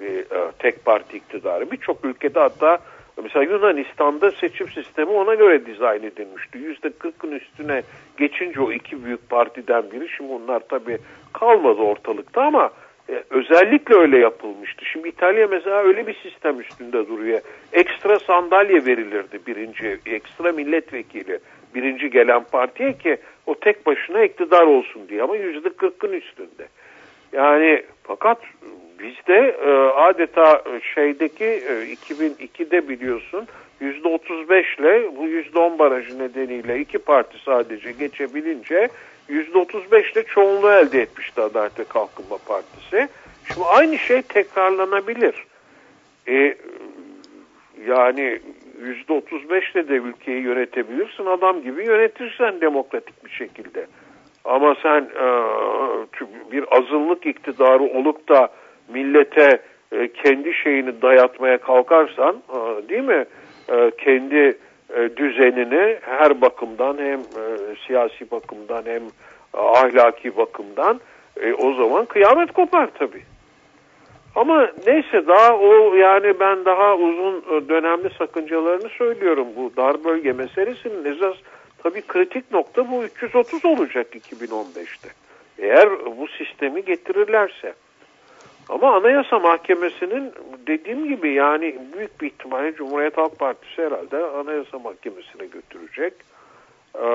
e, tek parti iktidarı. Birçok ülkede hatta mesela Yunanistan'da seçim sistemi ona göre dizayn edilmişti. Yüzde kırkın üstüne geçince o iki büyük partiden biri. Şimdi onlar tabii kalmadı ortalıkta ama e, özellikle öyle yapılmıştı. Şimdi İtalya mesela öyle bir sistem üstünde duruyor. Ekstra sandalye verilirdi birinci, ekstra milletvekili birinci gelen partiye ki o tek başına iktidar olsun diye ama yüzde kırkın üstünde. Yani fakat bizde e, adeta şeydeki e, 2002'de biliyorsun yüzde 35 ile bu yüzde 10 barajı nedeniyle iki parti sadece geçebilince yüzde 35 ile çoğunluğu elde etmişti Adalet ve Kalkınma Partisi. Şimdi aynı şey tekrarlanabilir. E, yani yüzde 35 ile de ülkeyi yönetebilirsin adam gibi yönetirsen demokratik bir şekilde. Ama sen e, bir azınlık iktidarı olup da millete e, kendi şeyini dayatmaya kalkarsan e, değil mi? E, kendi e, düzenini her bakımdan hem e, siyasi bakımdan hem e, ahlaki bakımdan e, o zaman kıyamet kopar tabii. Ama neyse daha o yani ben daha uzun e, dönemli sakıncalarını söylüyorum. Bu dar bölge meselesinin esas tabii kritik nokta bu 330 olacak 2015'te. Eğer bu sistemi getirirlerse. Ama Anayasa Mahkemesi'nin dediğim gibi yani büyük bir ihtimalle Cumhuriyet Halk Partisi herhalde Anayasa Mahkemesi'ne götürecek. Ee,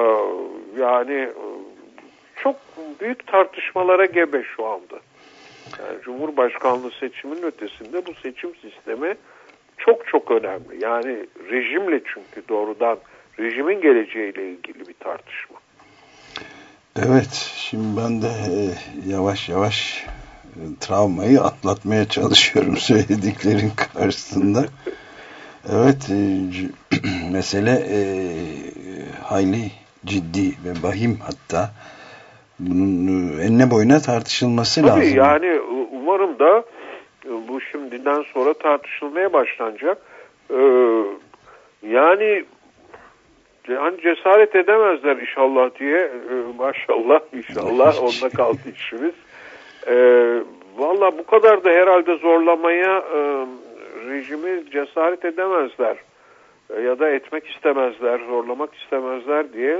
yani çok büyük tartışmalara gebe şu anda. Yani Cumhurbaşkanlığı seçiminin ötesinde bu seçim sistemi çok çok önemli. Yani rejimle çünkü doğrudan rejimin geleceğiyle ilgili bir tartışma. Evet, şimdi ben de e, yavaş yavaş e, travmayı atlatmaya çalışıyorum söylediklerin karşısında. Evet, e, mesele e, hayli ciddi ve bahim hatta bunun enine boyuna tartışılması Tabii lazım. yani umarım da bu şimdiden sonra tartışılmaya başlanacak. Ee, yani hani cesaret edemezler inşallah diye ee, maşallah inşallah onda kaldı işimiz. Ee, Valla bu kadar da herhalde zorlamaya e, rejimi cesaret edemezler e, ya da etmek istemezler, zorlamak istemezler diye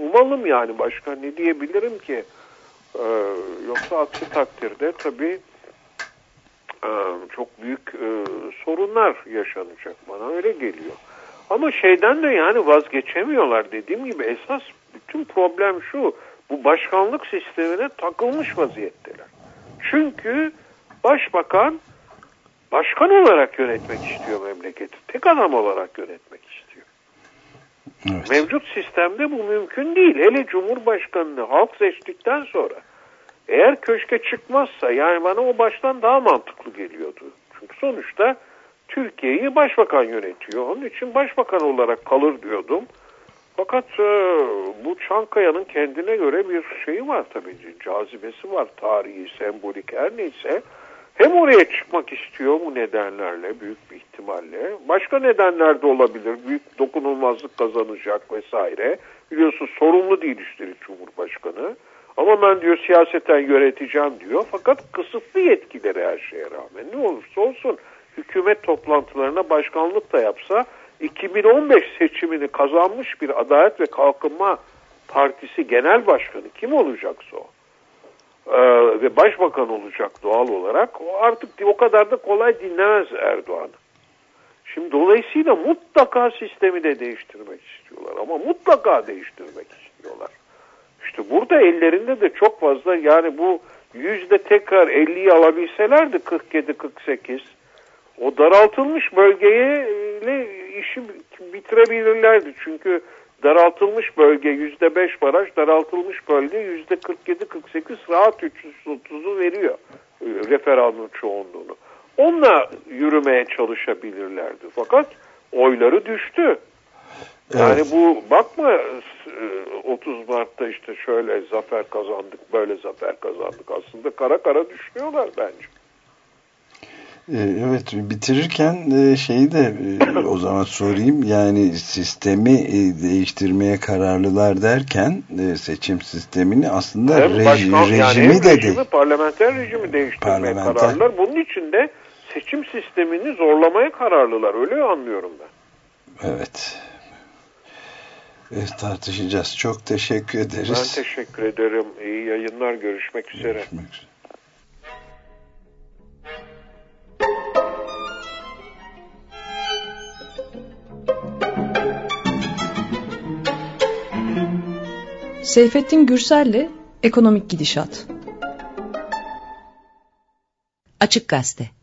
umalım yani başka ne diyebilirim ki? Ee, yoksa aksi takdirde tabii e, çok büyük e, sorunlar yaşanacak bana öyle geliyor. Ama şeyden de yani vazgeçemiyorlar dediğim gibi esas bütün problem şu bu başkanlık sistemine takılmış vaziyetteler. Çünkü başbakan başkan olarak yönetmek istiyor memleketi. Tek adam olarak yönetmek istiyor. Evet. Mevcut sistemde bu mümkün değil. Hele Cumhurbaşkanını halk seçtikten sonra eğer köşke çıkmazsa yani bana o baştan daha mantıklı geliyordu. Çünkü sonuçta Türkiye'yi başbakan yönetiyor. Onun için başbakan olarak kalır diyordum. Fakat e, bu Çankaya'nın kendine göre bir şeyi var tabii. Cazibesi var. Tarihi, sembolik her neyse. Hem oraya çıkmak istiyor bu nedenlerle büyük bir ihtimalle. Başka nedenler de olabilir. Büyük dokunulmazlık kazanacak vesaire. Biliyorsun sorumlu değil üstelik Cumhurbaşkanı. Ama ben diyor siyaseten yöneteceğim diyor. Fakat kısıtlı yetkileri her şeye rağmen. Ne olursa olsun hükümet toplantılarına başkanlık da yapsa 2015 seçimini kazanmış bir Adalet ve Kalkınma Partisi Genel Başkanı kim olacaksa o ee, ve Başbakan olacak doğal olarak o artık o kadar da kolay dinlemez Erdoğan'ı. Şimdi dolayısıyla mutlaka sistemi de değiştirmek istiyorlar ama mutlaka değiştirmek istiyorlar. İşte burada ellerinde de çok fazla yani bu yüzde tekrar 50'yi alabilselerdi 47-48 o daraltılmış bölgeyle işi bitirebilirlerdi. Çünkü daraltılmış bölge yüzde beş baraj, daraltılmış bölge yüzde 47-48 rahat 330'u veriyor referandum çoğunluğunu. Onunla yürümeye çalışabilirlerdi. Fakat oyları düştü. Yani evet. bu bakma 30 Mart'ta işte şöyle zafer kazandık, böyle zafer kazandık. Aslında kara kara düşünüyorlar bence. Evet bitirirken şeyi de o zaman sorayım yani sistemi değiştirmeye kararlılar derken seçim sistemini aslında hem reji, başkan, rejimi yani de rejimi, de parlamenter rejimi değiştirmeye parlamenter. kararlılar. Bunun için de seçim sistemini zorlamaya kararlılar öyle anlıyorum ben. Evet. Evet, tartışacağız. Çok teşekkür ederiz. Ben teşekkür ederim. İyi yayınlar. Görüşmek üzere. Görüşmek üzere. Seyfettin Gürsel'le Ekonomik Gidişat. Açık Gazete.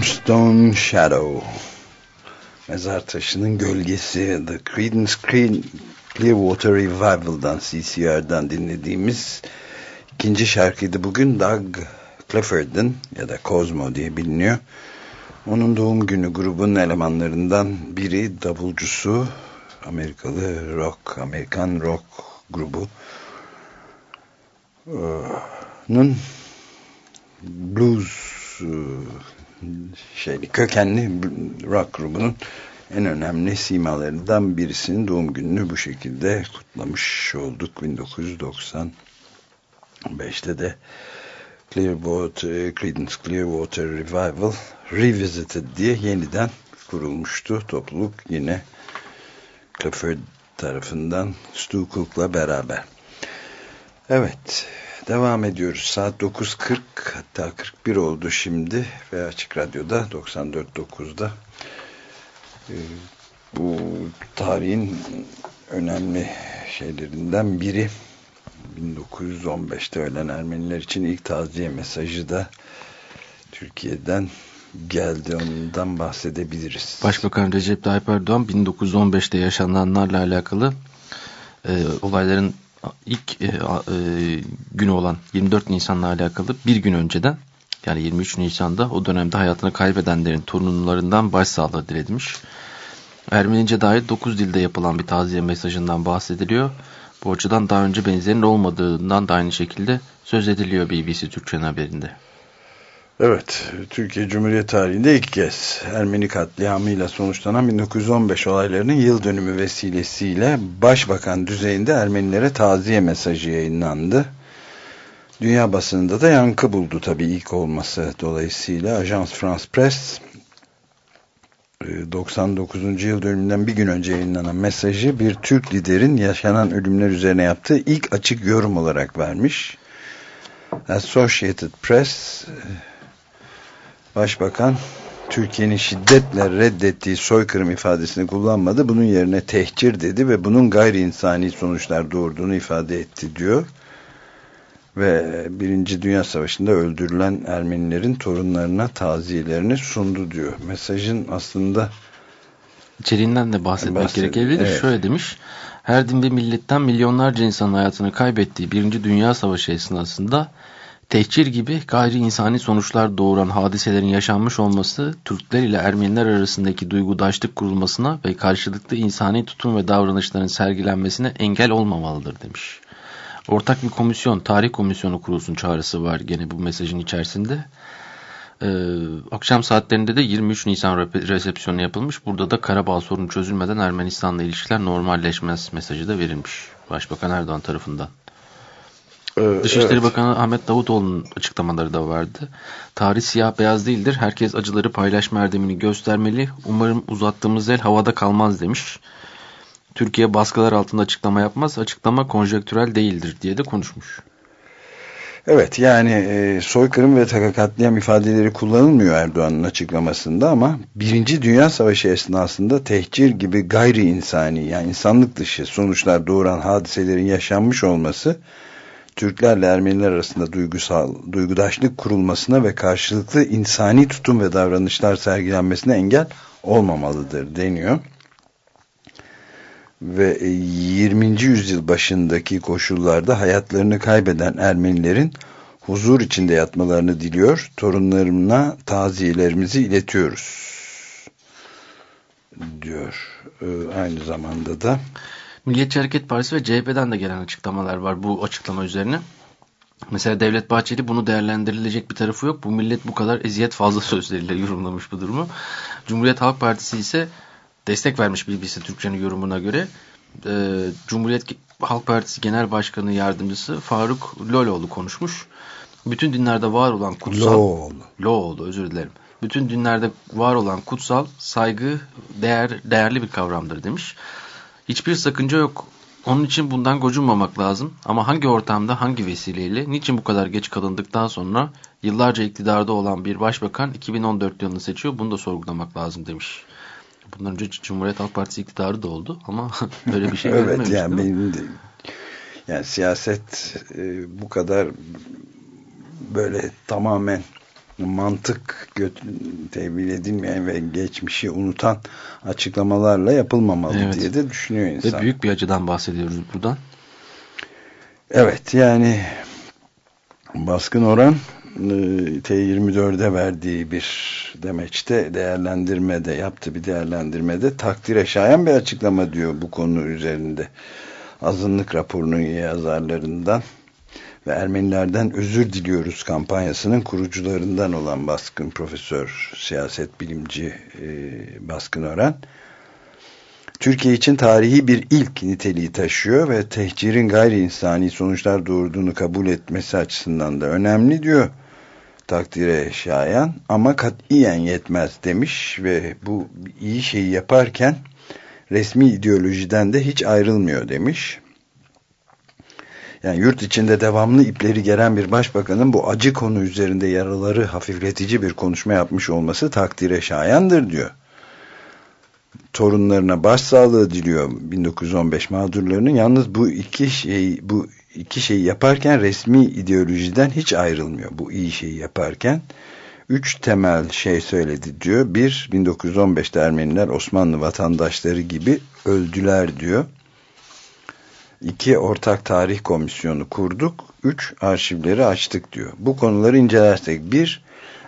Tombstone Shadow. Mezar taşının gölgesi. The Creedence Clearwater Revival'dan CCR'dan dinlediğimiz ikinci şarkıydı bugün. Doug Clifford'ın ya da Cosmo diye biliniyor. Onun doğum günü grubun elemanlarından biri davulcusu Amerikalı rock, Amerikan rock grubu nun blues şeyli kökenli rock grubunun en önemli simalarından birisinin doğum gününü bu şekilde kutlamış olduk 1995'te de Clearwater, Creedence Clearwater Revival Revisited diye yeniden kurulmuştu. Topluluk yine Clifford tarafından Stu Cook'la beraber. Evet, devam ediyoruz. Saat 9.40 hatta 41 oldu şimdi ve Açık Radyo'da 94.9'da e, bu tarihin önemli şeylerinden biri 1915'te ölen Ermeniler için ilk taziye mesajı da Türkiye'den geldi. Ondan bahsedebiliriz. Başbakan Recep Tayyip Erdoğan 1915'te yaşananlarla alakalı e, olayların ilk e, e, günü olan 24 Nisan'la alakalı bir gün önceden yani 23 Nisan'da o dönemde hayatını kaybedenlerin torunlarından başsağlığı dilemiş. Ermenice dair 9 dilde yapılan bir taziye mesajından bahsediliyor. Bu açıdan daha önce benzerinin olmadığından da aynı şekilde söz ediliyor BBC Türkçe'nin haberinde. Evet, Türkiye Cumhuriyet tarihinde ilk kez Ermeni katliamıyla sonuçlanan 1915 olaylarının yıl dönümü vesilesiyle Başbakan düzeyinde Ermenilere taziye mesajı yayınlandı. Dünya basınında da yankı buldu tabii ilk olması dolayısıyla. Ajans France Press 99. yıl dönümünden bir gün önce yayınlanan mesajı bir Türk liderin yaşanan ölümler üzerine yaptığı ilk açık yorum olarak vermiş. Associated Press Başbakan Türkiye'nin şiddetle reddettiği soykırım ifadesini kullanmadı. Bunun yerine tehcir dedi ve bunun gayri insani sonuçlar doğurduğunu ifade etti diyor. Ve Birinci Dünya Savaşı'nda öldürülen Ermenilerin torunlarına taziyelerini sundu diyor. Mesajın aslında içeriğinden de bahsetmek bahsed gerekebilir. Evet. Şöyle demiş. Her din bir milletten milyonlarca insanın hayatını kaybettiği Birinci Dünya Savaşı esnasında tehcir gibi gayri insani sonuçlar doğuran hadiselerin yaşanmış olması Türkler ile Ermeniler arasındaki duygudaşlık kurulmasına ve karşılıklı insani tutum ve davranışların sergilenmesine engel olmamalıdır demiş. Ortak bir komisyon, tarih komisyonu kurulsun çağrısı var gene bu mesajın içerisinde. Ee, akşam saatlerinde de 23 Nisan resepsiyonu yapılmış. Burada da Karabağ sorunu çözülmeden Ermenistan'la ilişkiler normalleşmez mesajı da verilmiş. Başbakan Erdoğan tarafından. Dışişleri evet. Bakanı Ahmet Davutoğlu'nun açıklamaları da vardı. Tarih siyah beyaz değildir. Herkes acıları paylaşma erdemini göstermeli. Umarım uzattığımız el havada kalmaz demiş. Türkiye baskılar altında açıklama yapmaz. Açıklama konjektürel değildir diye de konuşmuş. Evet yani e, soykırım ve katliam ifadeleri kullanılmıyor Erdoğan'ın açıklamasında ama Birinci Dünya Savaşı esnasında tehcir gibi gayri insani yani insanlık dışı sonuçlar doğuran hadiselerin yaşanmış olması Türklerle Ermeniler arasında duygusal, duygudaşlık kurulmasına ve karşılıklı insani tutum ve davranışlar sergilenmesine engel olmamalıdır deniyor. Ve 20. E, yüzyıl başındaki koşullarda hayatlarını kaybeden Ermenilerin huzur içinde yatmalarını diliyor. Torunlarına taziyelerimizi iletiyoruz diyor. E, aynı zamanda da Milliyetçi Hareket Partisi ve CHP'den de gelen açıklamalar var bu açıklama üzerine. Mesela Devlet Bahçeli bunu değerlendirilecek bir tarafı yok. Bu millet bu kadar eziyet fazla sözleriyle yorumlamış bu durumu. Cumhuriyet Halk Partisi ise destek vermiş BBC Türkçe'nin yorumuna göre. Ee, Cumhuriyet Halk Partisi Genel Başkanı Yardımcısı Faruk Loloğlu konuşmuş. Bütün dinlerde var olan kutsal... Loğlu. Loğlu özür dilerim. Bütün dinlerde var olan kutsal, saygı, değer, değerli bir kavramdır demiş. Hiçbir sakınca yok. Onun için bundan gocunmamak lazım. Ama hangi ortamda, hangi vesileyle, niçin bu kadar geç kalındıktan sonra yıllarca iktidarda olan bir başbakan 2014 yılını seçiyor. Bunu da sorgulamak lazım demiş. Bundan önce Cumhuriyet Halk Partisi iktidarı da oldu ama böyle bir şey Evet yani benim de, yani siyaset e, bu kadar böyle tamamen mantık tevil edilmeyen ve geçmişi unutan açıklamalarla yapılmamalı evet. diye de düşünüyor insan. Ve büyük bir acıdan bahsediyoruz buradan. Evet yani baskın oran e, T24'de verdiği bir demeçte değerlendirmede yaptı bir değerlendirmede takdire şayan bir açıklama diyor bu konu üzerinde azınlık raporunun yazarlarından ve Ermenilerden özür diliyoruz kampanyasının kurucularından olan baskın profesör, siyaset bilimci e, Baskın Ören, Türkiye için tarihi bir ilk niteliği taşıyor ve tehcirin gayri insani sonuçlar doğurduğunu kabul etmesi açısından da önemli diyor takdire şayan ama katiyen yetmez demiş ve bu iyi şeyi yaparken resmi ideolojiden de hiç ayrılmıyor demiş. Yani yurt içinde devamlı ipleri geren bir başbakanın bu acı konu üzerinde yaraları hafifletici bir konuşma yapmış olması takdire şayandır diyor. Torunlarına başsağlığı diliyor 1915 mağdurlarının. Yalnız bu iki şey bu iki şeyi yaparken resmi ideolojiden hiç ayrılmıyor. Bu iyi şeyi yaparken üç temel şey söyledi diyor. Bir, 1915'te Ermeniler Osmanlı vatandaşları gibi öldüler diyor. İki, ortak tarih komisyonu kurduk. Üç, arşivleri açtık diyor. Bu konuları incelersek bir,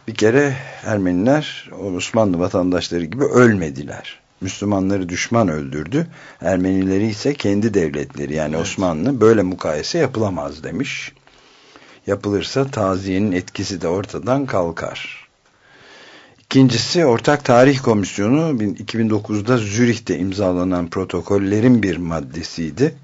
bir kere Ermeniler Osmanlı vatandaşları gibi ölmediler. Müslümanları düşman öldürdü. Ermenileri ise kendi devletleri yani evet. Osmanlı böyle mukayese yapılamaz demiş. Yapılırsa taziyenin etkisi de ortadan kalkar. İkincisi Ortak Tarih Komisyonu 2009'da Zürih'te imzalanan protokollerin bir maddesiydi.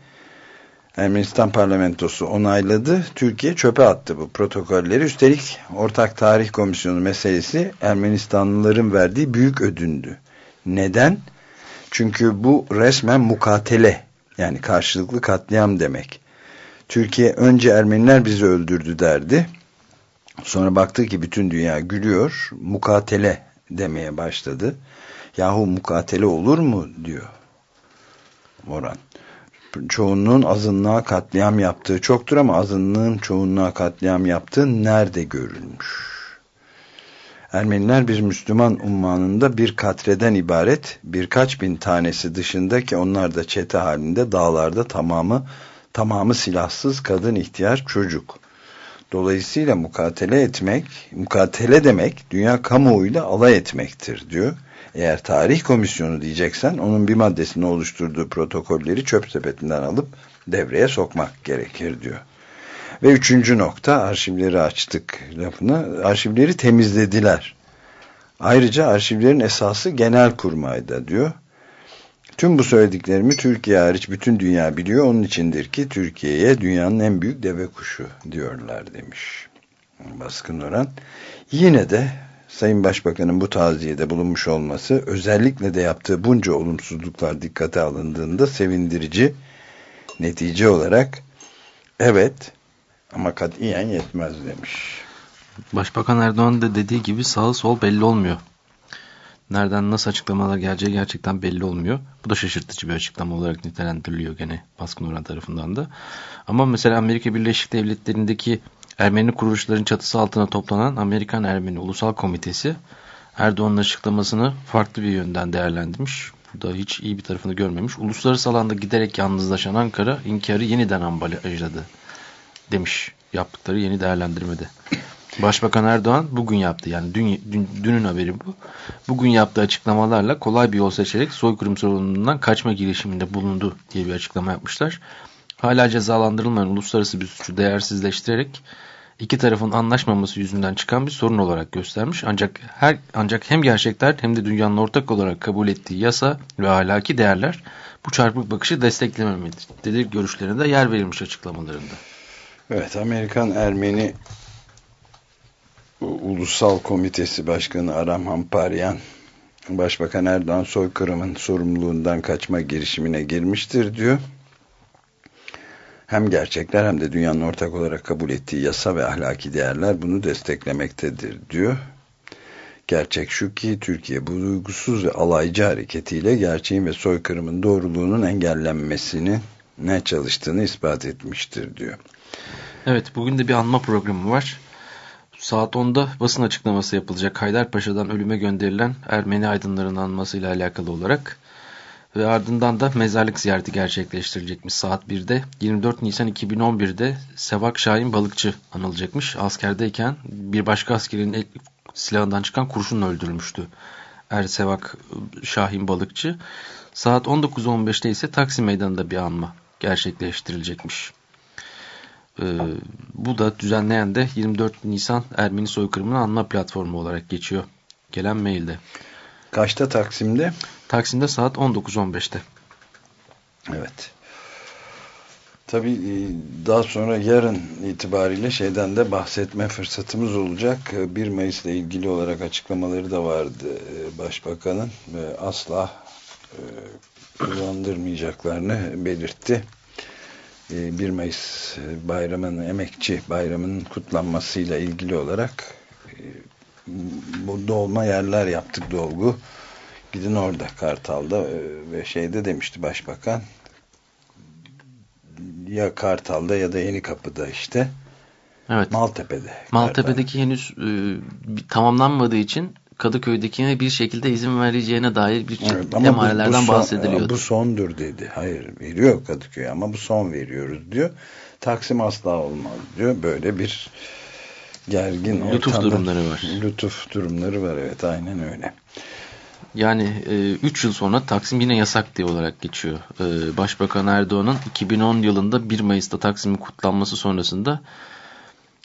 Ermenistan parlamentosu onayladı. Türkiye çöpe attı bu protokolleri. Üstelik Ortak Tarih Komisyonu meselesi Ermenistanlıların verdiği büyük ödündü. Neden? Çünkü bu resmen mukatele yani karşılıklı katliam demek. Türkiye önce Ermeniler bizi öldürdü derdi. Sonra baktı ki bütün dünya gülüyor. Mukatele demeye başladı. Yahu mukatele olur mu diyor Moran. Çoğunluğun azınlığa katliam yaptığı çoktur ama azınlığın çoğunluğa katliam yaptığı nerede görülmüş? Ermeniler bir Müslüman ummanında bir katreden ibaret birkaç bin tanesi dışında ki onlar da çete halinde dağlarda tamamı tamamı silahsız kadın ihtiyar çocuk. Dolayısıyla mukatele etmek, mukatele demek dünya kamuoyuyla alay etmektir diyor. Eğer tarih komisyonu diyeceksen onun bir maddesini oluşturduğu protokolleri çöp sepetinden alıp devreye sokmak gerekir diyor. Ve üçüncü nokta arşivleri açtık lafını. Arşivleri temizlediler. Ayrıca arşivlerin esası genel kurmayda diyor. Tüm bu söylediklerimi Türkiye hariç bütün dünya biliyor. Onun içindir ki Türkiye'ye dünyanın en büyük deve kuşu diyorlar demiş. Baskın Oran. Yine de Sayın Başbakan'ın bu taziyede bulunmuş olması özellikle de yaptığı bunca olumsuzluklar dikkate alındığında sevindirici netice olarak evet ama katiyen yetmez demiş. Başbakan Erdoğan da dediği gibi sağ sol belli olmuyor. Nereden nasıl açıklamalar geleceği gerçekten belli olmuyor. Bu da şaşırtıcı bir açıklama olarak nitelendiriliyor gene Baskın Orhan tarafından da. Ama mesela Amerika Birleşik Devletleri'ndeki Ermeni kuruluşların çatısı altına toplanan Amerikan Ermeni Ulusal Komitesi Erdoğan'ın açıklamasını farklı bir yönden değerlendirmiş. Bu da hiç iyi bir tarafını görmemiş. Uluslararası alanda giderek yalnızlaşan Ankara inkarı yeniden ambalajladı demiş yaptıkları yeni değerlendirmede. Başbakan Erdoğan bugün yaptı yani dün, dün, dünün haberi bu. Bugün yaptığı açıklamalarla kolay bir yol seçerek soykırım sorunundan kaçma girişiminde bulundu diye bir açıklama yapmışlar. Hala cezalandırılmayan uluslararası bir suçu değersizleştirerek iki tarafın anlaşmaması yüzünden çıkan bir sorun olarak göstermiş. Ancak her ancak hem gerçekler hem de dünyanın ortak olarak kabul ettiği yasa ve ahlaki değerler bu çarpık bakışı desteklememelidir görüşlerine de yer verilmiş açıklamalarında. Evet Amerikan Ermeni Ulusal Komitesi Başkanı Aram Hamparyan Başbakan Erdoğan soykırımın sorumluluğundan kaçma girişimine girmiştir diyor. Hem gerçekler hem de dünyanın ortak olarak kabul ettiği yasa ve ahlaki değerler bunu desteklemektedir diyor. Gerçek şu ki Türkiye bu duygusuz ve alaycı hareketiyle gerçeğin ve soykırımın doğruluğunun engellenmesini ne çalıştığını ispat etmiştir diyor. Evet bugün de bir anma programı var. Saat 10'da basın açıklaması yapılacak Haydarpaşa'dan ölüme gönderilen Ermeni aydınların anmasıyla alakalı olarak ve ardından da mezarlık ziyareti gerçekleştirilecekmiş saat 1'de. 24 Nisan 2011'de Sevak Şahin Balıkçı anılacakmış. Askerdeyken bir başka askerin silahından çıkan kurşunla öldürülmüştü. Er Sevak Şahin Balıkçı. Saat 19.15'te ise Taksim Meydanı'nda bir anma gerçekleştirilecekmiş. E, bu da düzenleyen de 24 Nisan Ermeni soykırımını anma platformu olarak geçiyor. Gelen mailde. Kaçta Taksim'de? Taksim'de saat 19.15'te. Evet. Tabii e, daha sonra yarın itibariyle şeyden de bahsetme fırsatımız olacak. 1 Mayıs ile ilgili olarak açıklamaları da vardı e, Başbakanın asla e, kullandırmayacaklarını belirtti. 1 Mayıs bayramının, emekçi bayramının kutlanmasıyla ilgili olarak bu dolma yerler yaptık dolgu. Gidin orada Kartal'da ve şeyde demişti Başbakan ya Kartal'da ya da Yeni Kapı'da işte. Evet. Maltepe'de. Maltepe'deki Kartal. henüz e, tamamlanmadığı için Kadıköy'dekine bir şekilde izin vereceğine dair bir evet, emarelerden bu, bahsediliyor. Bu sondur dedi. Hayır veriyor Kadıköy ama bu son veriyoruz diyor. Taksim asla olmaz diyor. Böyle bir gergin lütuf ortamda, durumları var. Lütuf durumları var evet aynen öyle. Yani 3 e, yıl sonra Taksim yine yasak diye olarak geçiyor. E, Başbakan Erdoğan'ın 2010 yılında 1 Mayıs'ta Taksim'in kutlanması sonrasında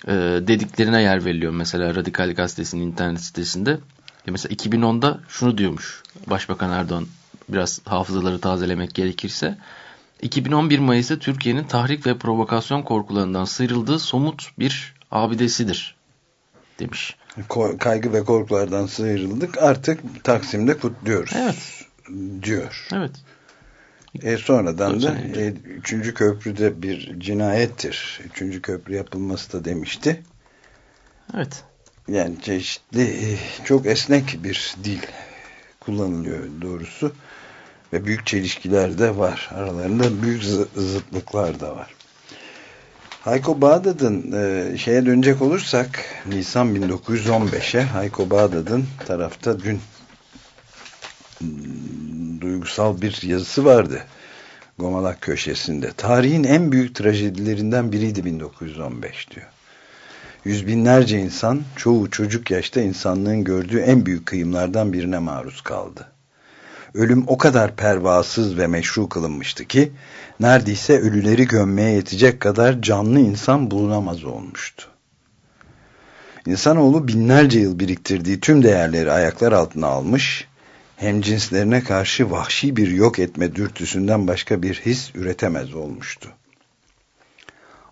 e, dediklerine yer veriliyor. Mesela Radikal Gazetesi'nin internet sitesinde. Mesela 2010'da şunu diyormuş Başbakan Erdoğan biraz hafızaları tazelemek gerekirse. 2011 Mayıs'ta Türkiye'nin tahrik ve provokasyon korkularından sıyrıldığı somut bir abidesidir demiş kaygı ve korkulardan sıyrıldık. Artık Taksim'de kutluyoruz. Evet. Diyor. Evet. E sonradan da e, üçüncü köprüde bir cinayettir. Üçüncü köprü yapılması da demişti. Evet. Yani çeşitli e, çok esnek bir dil kullanılıyor doğrusu. Ve büyük çelişkiler de var. Aralarında büyük zıtlıklar da var. Hayko Bağdat'ın e, şeye dönecek olursak Nisan 1915'e Hayko Bağdat'ın tarafta dün hmm, duygusal bir yazısı vardı. Gomalak köşesinde. Tarihin en büyük trajedilerinden biriydi 1915 diyor. Yüz binlerce insan, çoğu çocuk yaşta insanlığın gördüğü en büyük kıyımlardan birine maruz kaldı. Ölüm o kadar pervasız ve meşru kılınmıştı ki, neredeyse ölüleri gömmeye yetecek kadar canlı insan bulunamaz olmuştu. İnsanoğlu binlerce yıl biriktirdiği tüm değerleri ayaklar altına almış, hem cinslerine karşı vahşi bir yok etme dürtüsünden başka bir his üretemez olmuştu.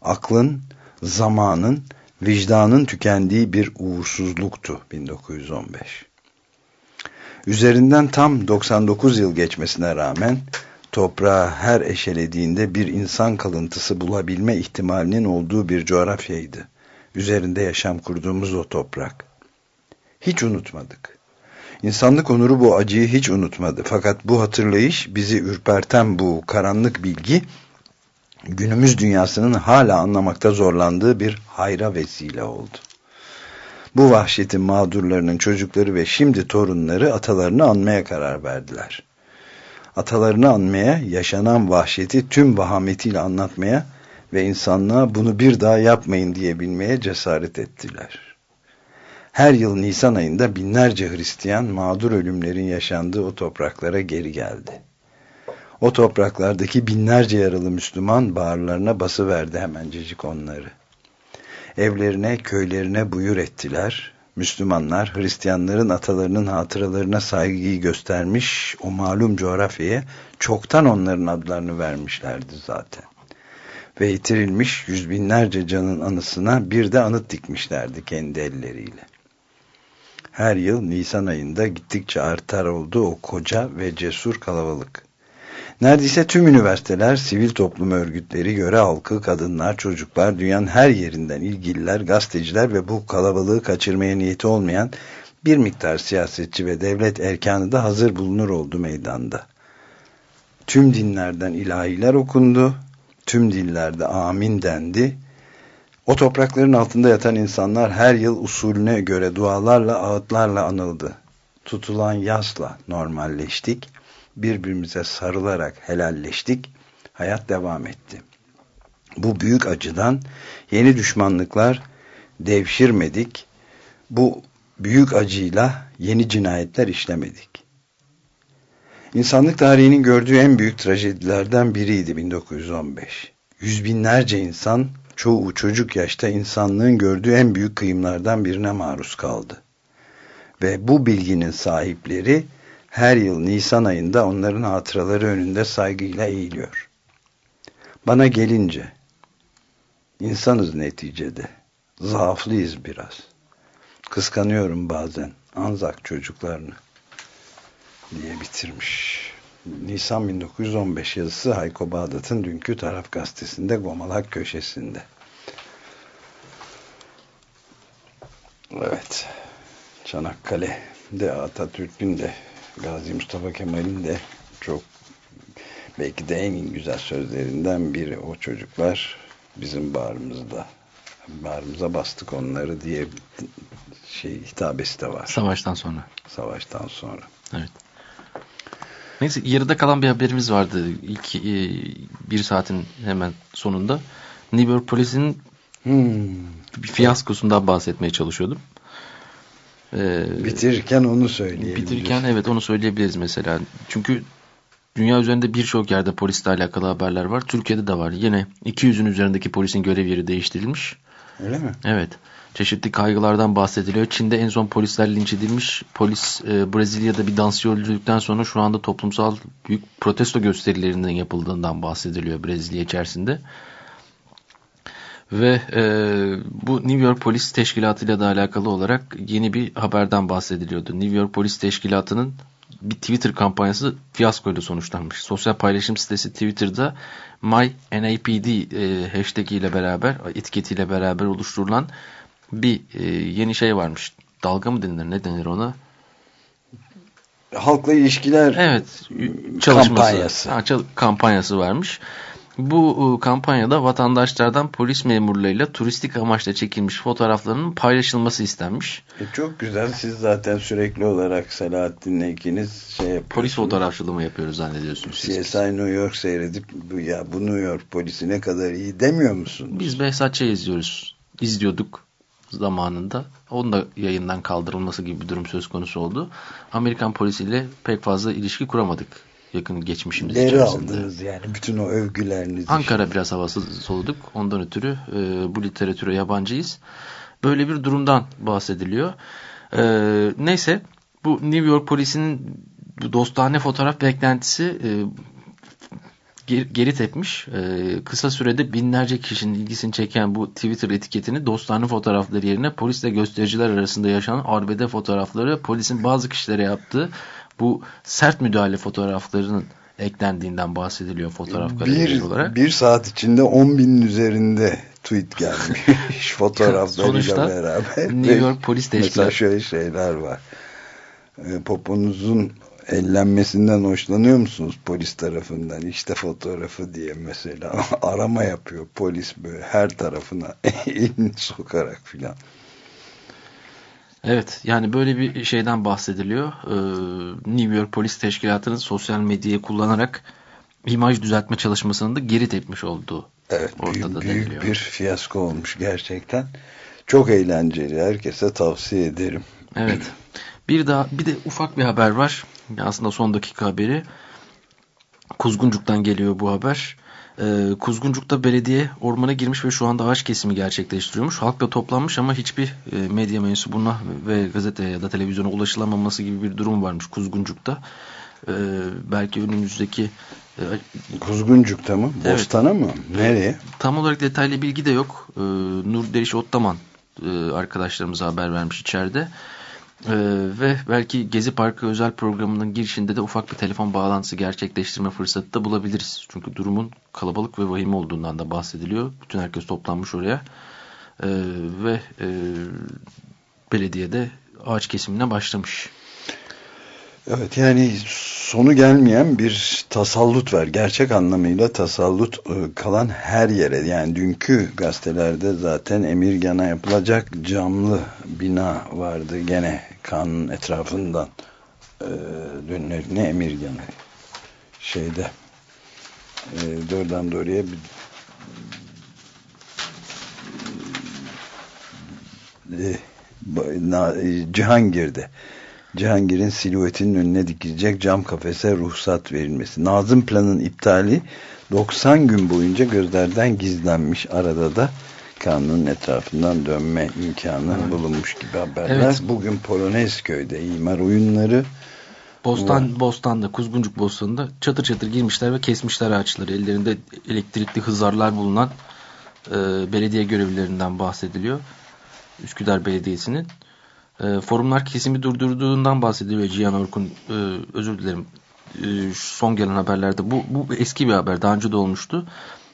Aklın, zamanın, vicdanın tükendiği bir uğursuzluktu 1915. Üzerinden tam 99 yıl geçmesine rağmen toprağı her eşelediğinde bir insan kalıntısı bulabilme ihtimalinin olduğu bir coğrafyaydı. Üzerinde yaşam kurduğumuz o toprak. Hiç unutmadık. İnsanlık onuru bu acıyı hiç unutmadı. Fakat bu hatırlayış bizi ürperten bu karanlık bilgi günümüz dünyasının hala anlamakta zorlandığı bir hayra vesile oldu. Bu vahşetin mağdurlarının çocukları ve şimdi torunları atalarını anmaya karar verdiler atalarını anmaya, yaşanan vahşeti tüm vahametiyle anlatmaya ve insanlığa bunu bir daha yapmayın diyebilmeye cesaret ettiler. Her yıl Nisan ayında binlerce Hristiyan mağdur ölümlerin yaşandığı o topraklara geri geldi. O topraklardaki binlerce yaralı Müslüman bağırlarına basıverdi hemencecik onları. Evlerine, köylerine buyur ettiler Müslümanlar Hristiyanların atalarının hatıralarına saygıyı göstermiş o malum coğrafyaya çoktan onların adlarını vermişlerdi zaten. Ve yitirilmiş yüz binlerce canın anısına bir de anıt dikmişlerdi kendi elleriyle. Her yıl Nisan ayında gittikçe artar oldu o koca ve cesur kalabalık. Neredeyse tüm üniversiteler, sivil toplum örgütleri, göre halkı, kadınlar, çocuklar, dünyanın her yerinden ilgililer, gazeteciler ve bu kalabalığı kaçırmaya niyeti olmayan bir miktar siyasetçi ve devlet erkanı da hazır bulunur oldu meydanda. Tüm dinlerden ilahiler okundu, tüm dillerde amin dendi. O toprakların altında yatan insanlar her yıl usulüne göre dualarla, ağıtlarla anıldı. Tutulan yasla normalleştik birbirimize sarılarak helalleştik. Hayat devam etti. Bu büyük acıdan yeni düşmanlıklar devşirmedik. Bu büyük acıyla yeni cinayetler işlemedik. İnsanlık tarihinin gördüğü en büyük trajedilerden biriydi 1915. Yüz binlerce insan çoğu çocuk yaşta insanlığın gördüğü en büyük kıyımlardan birine maruz kaldı. Ve bu bilginin sahipleri her yıl Nisan ayında onların hatıraları önünde saygıyla eğiliyor. Bana gelince insanız neticede. Zaaflıyız biraz. Kıskanıyorum bazen Anzak çocuklarını diye bitirmiş. Nisan 1915 yazısı Hayko Bağdat'ın dünkü taraf gazetesinde Gomalak köşesinde. Evet. Çanakkale'de Atatürk'ün de Gazi Mustafa Kemal'in de çok belki de en güzel sözlerinden biri o çocuklar bizim bağrımızda bağrımıza bastık onları diye şey hitabesi de var. Savaştan sonra. Savaştan sonra. Evet. Neyse yarıda kalan bir haberimiz vardı ilk e, bir saatin hemen sonunda. New York polisinin hmm. bir fiyaskosundan bahsetmeye çalışıyordum. Ee, bitirirken onu söyleyelim. Bitirirken evet onu söyleyebiliriz mesela. Çünkü dünya üzerinde birçok yerde polisle alakalı haberler var. Türkiye'de de var. Yine 200'ün üzerindeki polisin görev yeri değiştirilmiş. Öyle mi? Evet. Çeşitli kaygılardan bahsediliyor. Çin'de en son polisler linç edilmiş. Polis e, Brezilya'da bir dansçı öldürdükten sonra şu anda toplumsal büyük protesto gösterilerinin yapıldığından bahsediliyor Brezilya içerisinde. Ve e, bu New York Polis Teşkilatı ile de alakalı olarak yeni bir haberden bahsediliyordu. New York Polis Teşkilatı'nın bir Twitter kampanyası fiyaskoyla sonuçlanmış. Sosyal paylaşım sitesi Twitter'da MyNAPD e, hashtag ile beraber, etiketiyle beraber oluşturulan bir e, yeni şey varmış. Dalga mı denilir, ne denir ona? Halkla ilişkiler evet, çalışması, kampanyası. Ha, kampanyası varmış. Bu kampanyada vatandaşlardan polis memurlarıyla turistik amaçla çekilmiş fotoğraflarının paylaşılması istenmiş. E çok güzel. Siz zaten sürekli olarak Selahattin'le ikiniz şey yapıyorsunuz. Polis fotoğrafçılığı mı yapıyoruz zannediyorsunuz siz? CSI New York seyredip ya bu New York polisi ne kadar iyi demiyor musunuz? Biz Behzatçı izliyoruz. İzliyorduk zamanında. Onun da yayından kaldırılması gibi bir durum söz konusu oldu. Amerikan polisiyle pek fazla ilişki kuramadık yakın geçmişimiz Deri içerisinde. aldınız yani bütün o övgülerinizi. Ankara işte. biraz havası soluduk. Ondan ötürü e, bu literatüre yabancıyız. Böyle bir durumdan bahsediliyor. E, neyse bu New York polisinin dostane fotoğraf beklentisi e, geri tepmiş. Ee, kısa sürede binlerce kişinin ilgisini çeken bu Twitter etiketini dostane fotoğrafları yerine polisle göstericiler arasında yaşanan arbede fotoğrafları polisin bazı kişilere yaptığı bu sert müdahale fotoğraflarının eklendiğinden bahsediliyor fotoğraf bir, olarak. Bir saat içinde 10 binin üzerinde tweet gelmiş fotoğraflarıyla beraber. New York Polis Teşkilatı. Mesela şöyle şeyler var. Poponuzun ellenmesinden hoşlanıyor musunuz polis tarafından? İşte fotoğrafı diye mesela arama yapıyor polis böyle her tarafına elini sokarak filan. Evet yani böyle bir şeyden bahsediliyor. Ee, New York Polis Teşkilatı'nın sosyal medyayı kullanarak imaj düzeltme çalışmasını da geri tepmiş olduğu evet, ortada büyük, büyük bir fiyasko olmuş gerçekten. Çok eğlenceli. Herkese tavsiye ederim. Evet. Bir daha bir de ufak bir haber var. Aslında son dakika haberi. Kuzguncuk'tan geliyor bu haber. Ee, Kuzguncuk'ta belediye ormana girmiş ve şu anda ağaç kesimi gerçekleştiriyormuş. Halkla toplanmış ama hiçbir e, medya mensubuna ve gazeteye ya da televizyona ulaşılamaması gibi bir durum varmış Kuzguncuk'ta. Ee, belki önümüzdeki e, Kuzguncuk'ta mı? Bostan'a evet. mı? Nereye? Tam olarak detaylı bilgi de yok. Ee, Nur Deriş Ottaman e, arkadaşlarımıza haber vermiş içeride. Ee, ve belki Gezi Parkı özel programının girişinde de ufak bir telefon bağlantısı gerçekleştirme fırsatı da bulabiliriz. Çünkü durumun kalabalık ve vahim olduğundan da bahsediliyor. Bütün herkes toplanmış oraya. Ee, ve e, belediyede ağaç kesimine başlamış. Evet yani sonu gelmeyen bir tasallut var. Gerçek anlamıyla tasallut e, kalan her yere. Yani dünkü gazetelerde zaten Emirgan'a yapılacak camlı bina vardı gene kanun etrafından. Ee, dün ne, ne Emirgan'ı? Şeyde e, doğrudan doğruya bir e, Cihangir'de Cihangir'in silüetinin önüne dikilecek cam kafese ruhsat verilmesi. Nazım planın iptali 90 gün boyunca gözlerden gizlenmiş. Arada da kanunun etrafından dönme imkanı evet. bulunmuş gibi haberler. Evet. Bugün Polonezköy'de imar oyunları Bostan, Bostan'da, Kuzguncuk Bostan'da çatır çatır girmişler ve kesmişler ağaçları. Ellerinde elektrikli hızarlar bulunan e, belediye görevlilerinden bahsediliyor. Üsküdar Belediyesi'nin. E, forumlar kesimi durdurduğundan bahsediliyor Cihan Orkun. E, özür dilerim. E, son gelen haberlerde. Bu, bu eski bir haber. Daha önce de olmuştu.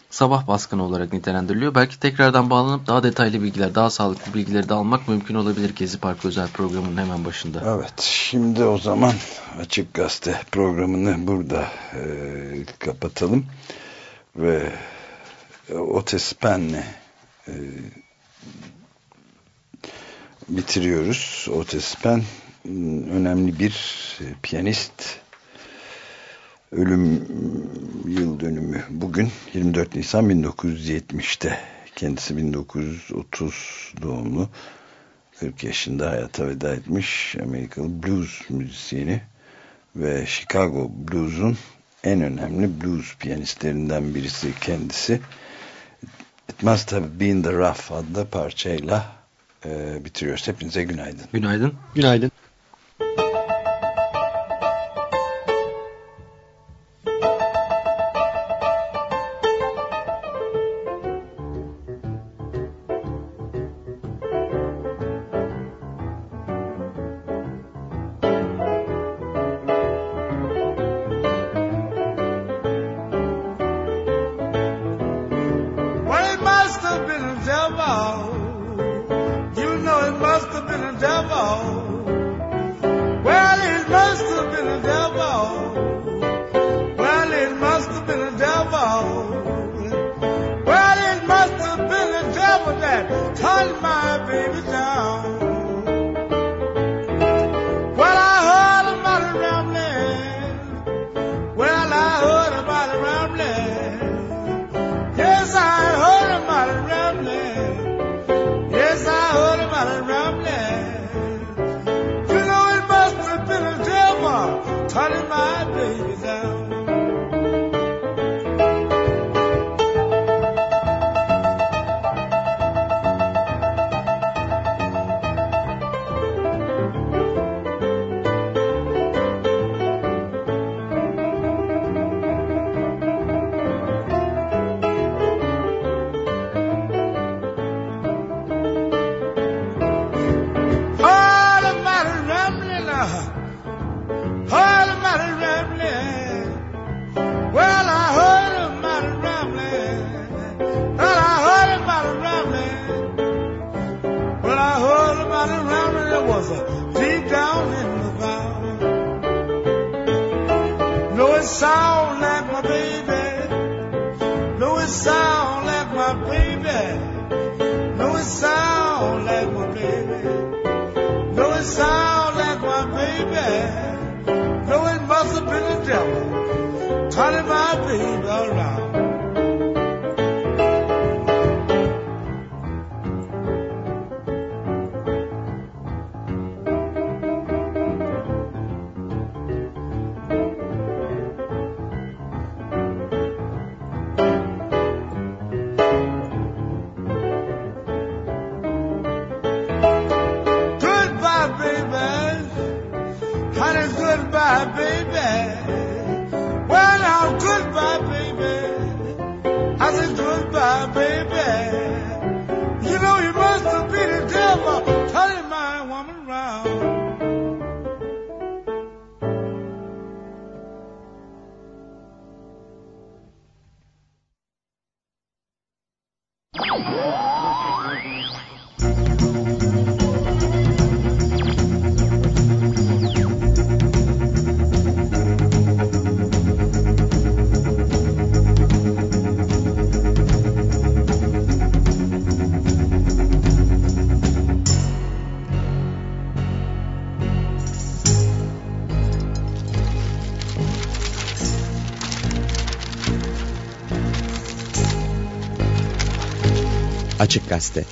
Sabah baskını olarak nitelendiriliyor. Belki tekrardan bağlanıp daha detaylı bilgiler, daha sağlıklı bilgileri de almak mümkün olabilir Gezi Parkı özel programının hemen başında. Evet. Şimdi o zaman Açık Gazete programını burada e, kapatalım. Ve Otis Penn'le e, bitiriyoruz. Otis Penn önemli bir piyanist ölüm yıl dönümü bugün 24 Nisan 1970'te kendisi 1930 doğumlu 40 yaşında hayata veda etmiş Amerikalı blues müzisyeni ve Chicago Blues'un en önemli blues piyanistlerinden birisi kendisi It Must Have Been The Rough adlı parçayla e, bitiriyoruz. Hepinize günaydın. Günaydın. Günaydın. Açık Gazete